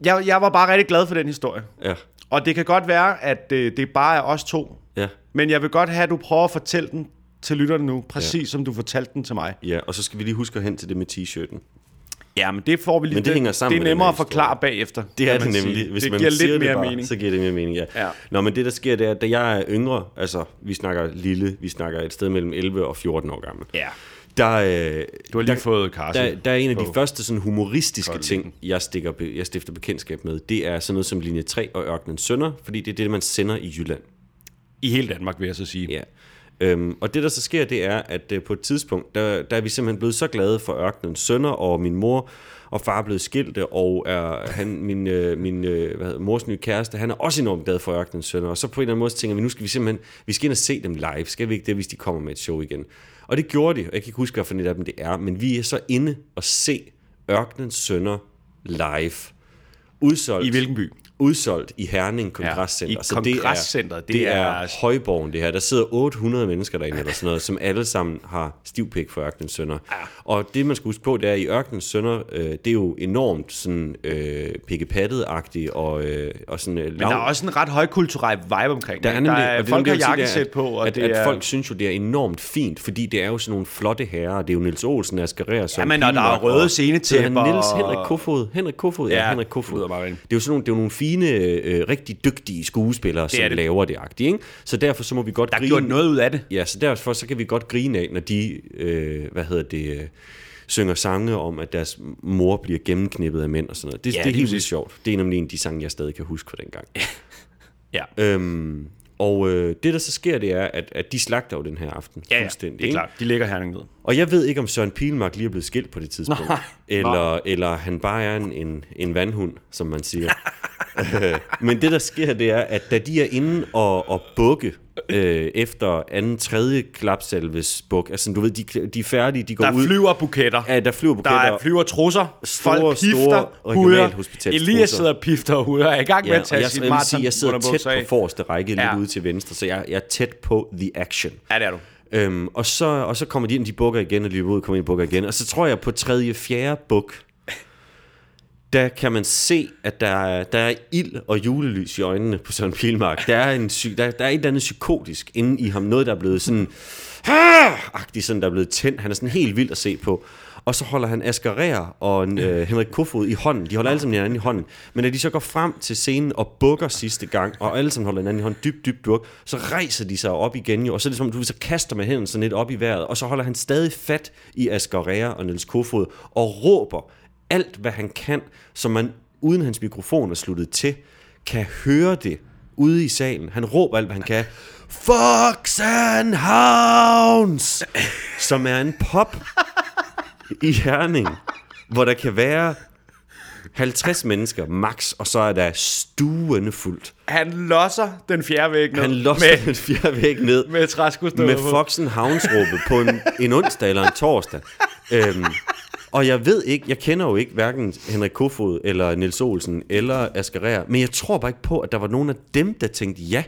[SPEAKER 3] Jeg, jeg var bare rigtig glad for den historie.
[SPEAKER 2] Ja.
[SPEAKER 3] Og det kan godt være, at øh, det bare er os to.
[SPEAKER 2] Ja.
[SPEAKER 3] Men jeg vil godt have, at du prøver at fortælle den til lytterne nu, præcis ja. som du fortalte den til mig.
[SPEAKER 2] Ja, og så skal vi lige huske at hen til det med t-shirten.
[SPEAKER 3] Ja, men det får vi lige.
[SPEAKER 2] Men det hænger sammen
[SPEAKER 3] Det er nemmere at forklare bagefter.
[SPEAKER 2] Det er det nemlig.
[SPEAKER 3] sige.
[SPEAKER 2] Hvis
[SPEAKER 3] det
[SPEAKER 2] man
[SPEAKER 3] giver
[SPEAKER 2] siger
[SPEAKER 3] lidt mere
[SPEAKER 2] det bare,
[SPEAKER 3] mening.
[SPEAKER 2] så giver det mere mening, ja.
[SPEAKER 3] Ja.
[SPEAKER 2] Nå, men det der sker, det er, at da jeg er yngre, altså vi snakker lille, vi snakker et sted mellem 11 og 14 år gammel,
[SPEAKER 3] Ja.
[SPEAKER 2] der, øh,
[SPEAKER 3] Du har lige
[SPEAKER 2] der,
[SPEAKER 3] fået Carsten.
[SPEAKER 2] der, der er en af de første sådan humoristiske
[SPEAKER 3] Kolden.
[SPEAKER 2] ting, jeg, stikker, jeg stifter bekendtskab med, det er sådan noget som linje 3 og Ørkenens Sønder, fordi det er det, man sender i Jylland.
[SPEAKER 3] I hele Danmark, vil jeg så sige.
[SPEAKER 2] Ja. Øhm, og det, der så sker, det er, at øh, på et tidspunkt, der, der er vi simpelthen blevet så glade for Ørkenens Sønder, og min mor og far er blevet skilte, og er, han, min, øh, min øh, hvad hedder, mors nye kæreste, han er også enormt glad for Ørkenens Sønder. Og så på en eller anden måde så tænker vi, nu skal vi simpelthen, vi skal ind og se dem live. Skal vi ikke det, hvis de kommer med et show igen? Og det gjorde de, og jeg kan ikke huske, hvad for et af dem det er, men vi er så inde og se Ørkenens Sønder live. Udsolgt.
[SPEAKER 3] I hvilken by?
[SPEAKER 2] Udsolgt i Herning Kongresscenter.
[SPEAKER 3] i
[SPEAKER 2] Så
[SPEAKER 3] Kongresscentret,
[SPEAKER 2] Det
[SPEAKER 3] det
[SPEAKER 2] er,
[SPEAKER 3] er-
[SPEAKER 2] det er højborgen, det her. Der sidder 800 mennesker derinde, eller sådan noget, som alle sammen har stivpik for Ørkenens Sønder. Ja. Og det, man skal huske på, det er, at i Ørkenens Sønder, øh, det er jo enormt sådan øh, pikkepattet-agtigt, og, øh, og sådan øh,
[SPEAKER 3] Men der er også en ret højkulturel vibe omkring
[SPEAKER 2] der er, nemlig,
[SPEAKER 3] der er
[SPEAKER 2] og det
[SPEAKER 3] folk
[SPEAKER 2] er
[SPEAKER 3] har jakkesæt
[SPEAKER 2] er,
[SPEAKER 3] på, og
[SPEAKER 2] at,
[SPEAKER 3] det
[SPEAKER 2] at
[SPEAKER 3] er...
[SPEAKER 2] folk synes jo, det er enormt fint, fordi det er jo sådan nogle flotte herrer. Det er jo Niels Olsen, Asger Reher, Søren
[SPEAKER 3] Jamen, og der er røde
[SPEAKER 2] og-
[SPEAKER 3] scenetæpper,
[SPEAKER 2] er han Niels
[SPEAKER 3] og-
[SPEAKER 2] Henrik Kofod. Henrik Kofod, ja,
[SPEAKER 3] Ja,
[SPEAKER 2] Henrik Kofod. Det er jo sådan nogle, det er jo nogle fine, øh, rigtig dygtige skuespillere, som
[SPEAKER 3] er det.
[SPEAKER 2] laver det agtigt, ikke? Så derfor så må vi godt
[SPEAKER 3] Der er
[SPEAKER 2] grine.
[SPEAKER 3] gjort noget ud af det.
[SPEAKER 2] Ja, så derfor så kan vi godt grine af, når de, øh, hvad hedder det, øh, synger sange om, at deres mor bliver gennemknippet af mænd og sådan noget. Det,
[SPEAKER 3] Ja,
[SPEAKER 2] det er helt vildt sjovt. Det er nemlig en af de sange, jeg stadig kan huske fra dengang.
[SPEAKER 3] Ja.
[SPEAKER 2] øhm, og øh, det, der så sker, det er, at, at de slagter jo den her aften.
[SPEAKER 3] Ja, ja,
[SPEAKER 2] fuldstændig,
[SPEAKER 3] det er
[SPEAKER 2] ikke?
[SPEAKER 3] klart. De ligger Herning ned.
[SPEAKER 2] Og jeg ved ikke, om Søren Pilmark lige er blevet skilt på det tidspunkt.
[SPEAKER 3] Nej,
[SPEAKER 2] eller, eller han bare er en, en, en vandhund, som man siger. Øh, Men det, der sker, det er, at da de er inde og, og bukke øh, efter anden, tredje klapsalves buk, altså du ved, de, de er færdige, de går
[SPEAKER 3] Der
[SPEAKER 2] ud.
[SPEAKER 3] flyver buketter.
[SPEAKER 2] Ja, der flyver buketter.
[SPEAKER 3] Der er flyver trusser.
[SPEAKER 2] Store,
[SPEAKER 3] Folk
[SPEAKER 2] store
[SPEAKER 3] pifter, huder.
[SPEAKER 2] regionalhospitalstrusser.
[SPEAKER 3] Elias sidder og pifter og huder. Er i gang med
[SPEAKER 2] Ja,
[SPEAKER 3] at
[SPEAKER 2] og
[SPEAKER 3] tage
[SPEAKER 2] jeg,
[SPEAKER 3] sit
[SPEAKER 2] jeg, vil sige, jeg sidder tæt på forreste række,
[SPEAKER 3] Ja.
[SPEAKER 2] lidt ude til venstre, så jeg, jeg er tæt på the action.
[SPEAKER 3] Ja, det er du.
[SPEAKER 2] Øhm, og, så, og så kommer de ind, de bukker igen, og løber ud, kommer ind, bukker igen. Og så tror jeg på tredje, fjerde buk, der kan man se, at der er, der er ild og julelys i øjnene på Søren Pilmark. Der er, en, psy- der, der er et eller andet psykotisk inde i ham. Noget, der er blevet sådan... agtigt sådan, der er blevet tændt. Han er sådan helt vild at se på. Og så holder han Asger Reher og en, øh, Henrik Kofod i hånden. De holder alle sammen hinanden i hånden. Men når de så går frem til scenen og bukker sidste gang, og alle sammen holder hinanden i hånden, dybt, dybt buk, så rejser de sig op igen jo. Og så er det som, om, du så kaster med hænden sådan lidt op i vejret. Og så holder han stadig fat i Asger Reher og Niels Kofod og råber alt, hvad han kan, så man uden hans mikrofon er sluttet til, kan høre det ude i salen. Han råber alt, hvad han kan. Fox and Hounds! Som er en pop i Herning, hvor der kan være 50 mennesker max, og så er der stuende fuldt.
[SPEAKER 3] Han losser den fjerde væg ned.
[SPEAKER 2] Han låser
[SPEAKER 3] med,
[SPEAKER 2] den fjerde væg ned
[SPEAKER 3] med træsko
[SPEAKER 2] med Fox and Hounds råbet på en, en onsdag eller en torsdag. Øhm, og jeg ved ikke, jeg kender jo ikke hverken Henrik Kofod eller Niels Olsen eller Asger men jeg tror bare ikke på, at der var nogen af dem, der tænkte, ja,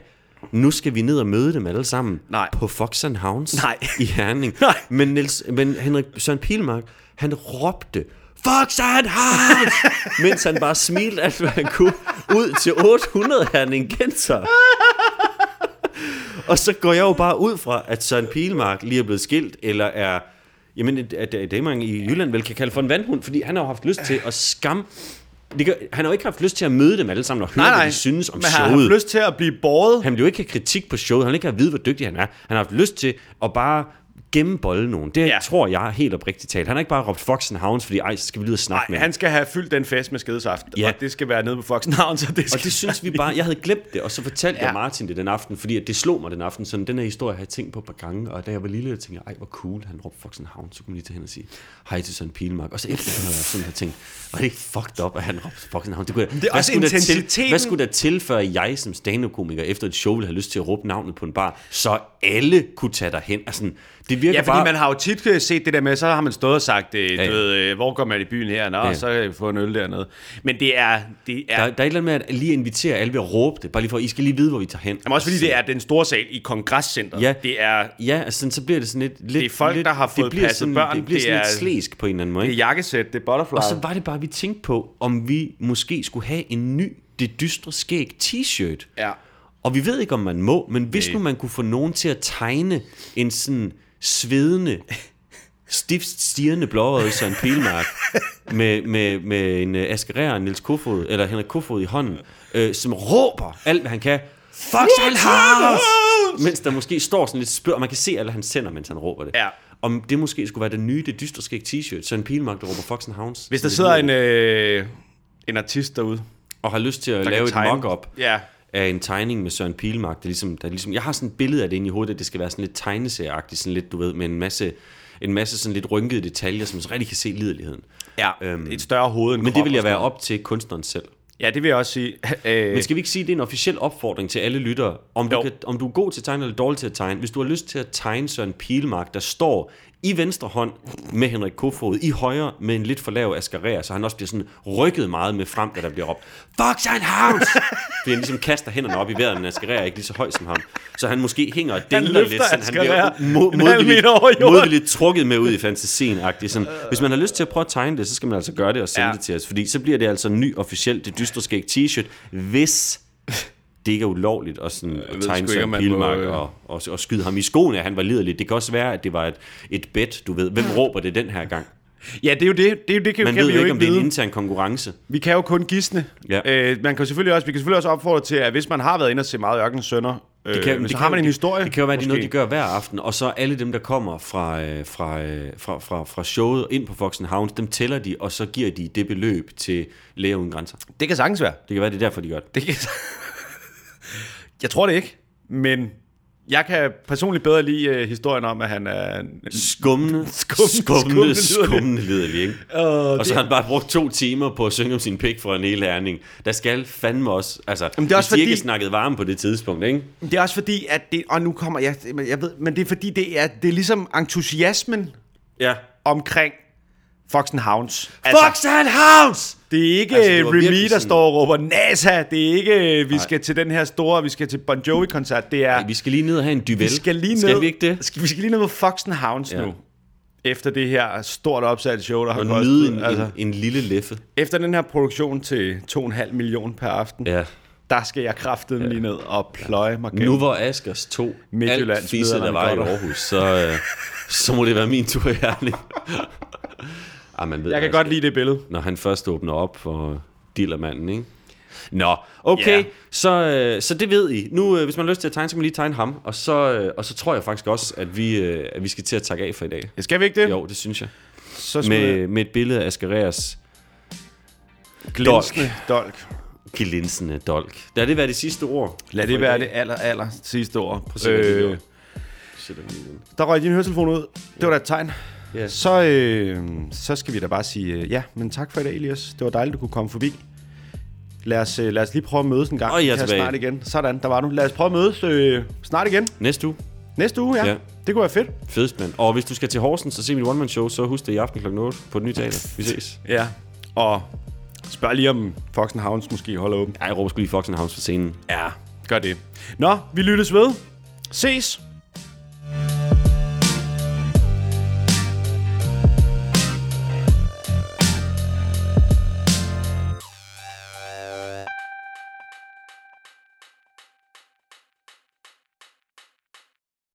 [SPEAKER 2] nu skal vi ned og møde dem alle sammen
[SPEAKER 3] Nej.
[SPEAKER 2] på Fox and Hounds
[SPEAKER 3] Nej.
[SPEAKER 2] i Herning.
[SPEAKER 3] Nej.
[SPEAKER 2] Men, Niels, men Henrik Søren Pilmark, han råbte, Fox and Hounds! mens han bare smilte alt, hvad han kunne, ud til 800 herningenser. Og så går jeg jo bare ud fra, at Søren Pilmark lige er blevet skilt, eller er, jamen, at, at, at det man i Jylland vel kan kalde for en vandhund, fordi han har jo haft lyst til at skam... Det gør, han har jo ikke haft lyst til at møde dem alle sammen og høre,
[SPEAKER 3] Nej,
[SPEAKER 2] hvad
[SPEAKER 3] nej.
[SPEAKER 2] de synes om
[SPEAKER 3] Men han har
[SPEAKER 2] showet.
[SPEAKER 3] haft lyst til at blive båret.
[SPEAKER 2] Han vil jo ikke have kritik på showet, han vil ikke have at vide, hvor dygtig han er. Han har haft lyst til at bare gennembolle nogen. Det
[SPEAKER 3] Ja.
[SPEAKER 2] tror jeg helt oprigtigt talt. Han har ikke bare råbt Fox and Hounds, fordi ej, så skal vi lige og snakke
[SPEAKER 3] Nej,
[SPEAKER 2] med
[SPEAKER 3] han skal have fyldt den fest med skedesaft,
[SPEAKER 2] Ja.
[SPEAKER 3] og det skal være nede på Fox Navn, så det skal
[SPEAKER 2] Og det synes vi bare, jeg havde glemt det, og så fortalte ja. Jeg Martin det den aften, fordi at det slog mig den aften, sådan den her historie har jeg tænkt på et par gange, og da jeg var lille, jeg tænkte, ej hvor cool, han råbte Fox and Hound, så kunne man lige tage hen og sige, hej til Søren Pilmark, og så havde jeg sådan her tænkt, var det ikke fucked up, at han råbte Fox and Hound? Det kunne,
[SPEAKER 3] det er
[SPEAKER 2] hvad
[SPEAKER 3] også
[SPEAKER 2] skulle der til,
[SPEAKER 3] intensiteten.
[SPEAKER 2] Hvad skulle der til, før jeg som stand-up-komiker efter et show ville have lyst til at råbe navnet på en bar, så alle kunne tage derhen? Altså, det virker
[SPEAKER 3] Ja, fordi
[SPEAKER 2] bare...
[SPEAKER 3] man har jo tit øh, set det der med, så har man stået og sagt, øh,
[SPEAKER 2] Ja.
[SPEAKER 3] du ved, øh, hvor går man i byen her? Nå,
[SPEAKER 2] Ja.
[SPEAKER 3] så kan vi få en øl dernede. Men det er, det er
[SPEAKER 2] Der, der er et eller andet med at lige invitere alle ved at råbe det, bare lige for, I skal lige vide, hvor vi tager hen.
[SPEAKER 3] Jamen også fordi det er den store sal i kongresscenteret.
[SPEAKER 2] Ja.
[SPEAKER 3] Det er,
[SPEAKER 2] Ja, altså sådan, så bliver det sådan lidt... lidt
[SPEAKER 3] Det er folk,
[SPEAKER 2] lidt,
[SPEAKER 3] der har fået passet
[SPEAKER 2] sådan,
[SPEAKER 3] børn.
[SPEAKER 2] Det bliver
[SPEAKER 3] Det
[SPEAKER 2] sådan lidt
[SPEAKER 3] er-
[SPEAKER 2] slæsk på en eller anden måde.
[SPEAKER 3] det er
[SPEAKER 2] Ikke?
[SPEAKER 3] jakkesæt, det er butterfly.
[SPEAKER 2] Og så var det bare, vi tænkte på, om vi måske skulle have en ny Det Dystre Skæg t-shirt.
[SPEAKER 3] Ja.
[SPEAKER 2] Og vi ved ikke, om man må, men hvis
[SPEAKER 3] Nej.
[SPEAKER 2] nu man kunne få nogen til at tegne en sådan svedende, stift stirrende blåøjet Søren Pilmark med, med, med en uh, askerer Niels Kofod, eller Henrik Kofod i hånden, øh, som råber alt, hvad han kan. Foxhole House! Mens der måske står sådan lidt spør, og man kan se alle hans tænder, mens han råber det.
[SPEAKER 3] Ja.
[SPEAKER 2] Om det måske skulle være det nye, det dystre skæg t-shirt, Søren Pilmark, der råber Fox and Hounds.
[SPEAKER 3] Hvis der sidder en, øh, en artist derude,
[SPEAKER 2] Og har lyst til at
[SPEAKER 3] der
[SPEAKER 2] lave et mock-up
[SPEAKER 3] Ja.
[SPEAKER 2] Af en tegning med Søren Pilmark. Det er ligesom, der er ligesom, jeg har sådan et billede af det inde i hovedet, at det skal være sådan lidt tegneserieagtigt, sådan lidt, du ved, med en masse, en masse sådan lidt rynkede detaljer, som så rigtig kan se liderligheden.
[SPEAKER 3] Ja,
[SPEAKER 2] Øhm,
[SPEAKER 3] et større hoved end
[SPEAKER 2] Men det vil jeg være op til kunstneren selv.
[SPEAKER 3] Ja, det vil jeg også sige. Øh,
[SPEAKER 2] Men skal vi ikke sige, at det er en officiel opfordring til alle lyttere? Om du,
[SPEAKER 3] Jo.
[SPEAKER 2] kan, om du er god til at tegne eller dårlig til at tegne. Hvis du har lyst til at tegne Søren Pilmark, der står i venstre hånd med Henrik Kofod, i højre med en lidt for lav askerer, så han også bliver sådan rykket meget med frem, da der bliver råbt, Fox and Hounds! Fordi han ligesom kaster hænderne op i vejret, men askerer er ikke lige så høj som ham. Så han måske hænger og dingler lidt, sådan han bliver modvilligt, modvilligt trukket med ud i fantasien sådan. Hvis man har lyst til at prøve at tegne det, så skal man altså gøre det og sende
[SPEAKER 3] Ja.
[SPEAKER 2] det til os, fordi så bliver det altså en ny officielt det dystre skæg t-shirt, hvis det ikke er ulovligt at, sådan, at
[SPEAKER 3] ved
[SPEAKER 2] tegne
[SPEAKER 3] om man
[SPEAKER 2] Pilmark
[SPEAKER 3] må, øh.
[SPEAKER 2] og, og, og skyde ham i skoene, at han var liderlig. Det kan også være, at det var et, et bet, du ved. Hvem råber det den her gang?
[SPEAKER 3] ja, det er jo det. Det, er jo, det kan,
[SPEAKER 2] Man
[SPEAKER 3] kan
[SPEAKER 2] ved
[SPEAKER 3] vi jo
[SPEAKER 2] ikke, om det er en intern konkurrence.
[SPEAKER 3] Vi kan jo kun gisne.
[SPEAKER 2] Ja.
[SPEAKER 3] Øh, man kan selvfølgelig også, vi kan selvfølgelig også opfordre til, at hvis man har været inde og se meget Ørkenens Sønder, øh,
[SPEAKER 2] Det kan,
[SPEAKER 3] så
[SPEAKER 2] det
[SPEAKER 3] har man en
[SPEAKER 2] det,
[SPEAKER 3] historie.
[SPEAKER 2] Det kan jo være, det er noget, de gør hver aften, og så alle dem, der kommer fra, øh, fra, øh, fra, fra, fra showet ind på Fox and Hounds, dem tæller de, og så giver de det beløb til Læger Uden Grænser.
[SPEAKER 3] Det kan sagtens være.
[SPEAKER 2] Det kan være, det er derfor, de gør det.
[SPEAKER 3] Det kan... jeg tror det ikke, men jeg kan personligt bedre lide uh, historien om, at han er...
[SPEAKER 2] Skummende,
[SPEAKER 3] Skummende,
[SPEAKER 2] skummende,
[SPEAKER 3] skummende
[SPEAKER 2] skummende liderlig, ikke?
[SPEAKER 3] Uh,
[SPEAKER 2] Og så har han bare brugt to timer på at synge om sin pik for en hel herning. Der skal fandme også... Altså,
[SPEAKER 3] Jamen, det er også
[SPEAKER 2] hvis de ikke
[SPEAKER 3] fordi-
[SPEAKER 2] snakket varme på det tidspunkt, ikke?
[SPEAKER 3] Det er også fordi, at det... Og nu kommer jeg... Jeg ved, men det er fordi, det er, det er ligesom entusiasmen
[SPEAKER 2] Ja.
[SPEAKER 3] omkring Fox and Hounds.
[SPEAKER 2] Fox and Hounds!
[SPEAKER 3] Det er ikke
[SPEAKER 2] Altså,
[SPEAKER 3] altså,
[SPEAKER 2] det var
[SPEAKER 3] Remy, der står og råber NASA. Det er ikke, øh, vi skal til den her store, vi skal til Bon Jovi-koncert. Det er,
[SPEAKER 2] Vi skal lige ned og have en duvel.
[SPEAKER 3] vi skal lige ned,
[SPEAKER 2] Skal vi ikke det?
[SPEAKER 3] Skal, vi skal lige ned på Fox and Hounds
[SPEAKER 2] Ja.
[SPEAKER 3] ja. nu. Efter det her stort opsat show, der har kostet.
[SPEAKER 2] nyde en,
[SPEAKER 3] altså,
[SPEAKER 2] en, en lille leffe.
[SPEAKER 3] efter den her produktion til 2,5 millioner per aften,
[SPEAKER 2] Ja.
[SPEAKER 3] der skal jeg kraftedeme lige ned og pløje mig gennem.
[SPEAKER 2] Nu hvor Askers to alt fisse, der var i Aarhus, så, øh, så må det være min tur i Herning. Ah, man ved,
[SPEAKER 3] Jeg kan
[SPEAKER 2] Asger,
[SPEAKER 3] godt lide det billede.
[SPEAKER 2] Når han først åbner op for dealermanden, ikke? Nå, okay, yeah. så, øh, så det ved I. Nu, øh, hvis man har lyst til at tegne, så kan man lige tegne ham. Og så, øh, og så tror jeg faktisk også, at vi, øh, at vi skal til at takke af for i dag.
[SPEAKER 3] Skal vi ikke det?
[SPEAKER 2] Jo, det synes jeg.
[SPEAKER 3] Så
[SPEAKER 2] Med, med et billede af Askereas
[SPEAKER 3] glinsende dolk.
[SPEAKER 2] glinsende dolk. Lad det være det sidste ord.
[SPEAKER 3] Lad det være det aller, aller sidste ord.
[SPEAKER 2] at se,
[SPEAKER 3] Øh, der røg din høretelefon ud. Det var da et tegn.
[SPEAKER 2] Ja.
[SPEAKER 3] Så, øh, så skal vi da bare sige øh, ja, men tak for i dag, Elias. Det var dejligt, du kunne komme forbi. Lad os, øh, lad os lige prøve at mødes en gang.
[SPEAKER 2] Og jeg er tilbage.
[SPEAKER 3] snart igen. Sådan, der var du. Lad os prøve at mødes øh, snart igen.
[SPEAKER 2] Næste uge.
[SPEAKER 3] Næste uge, ja.
[SPEAKER 2] Ja.
[SPEAKER 3] Det kunne være fedt.
[SPEAKER 2] Fedest, mand. Og hvis du skal til Horsens og se mit one-man-show, så husk det i aften kl. 8 på det nye teater. Vi ses.
[SPEAKER 3] Ja. Og spørg lige om Fox Hounds måske holder åben.
[SPEAKER 2] Ej, jeg råber skulle lige Fox House for scenen.
[SPEAKER 3] Ja, gør det. Nå, vi lyttes ved. Ses.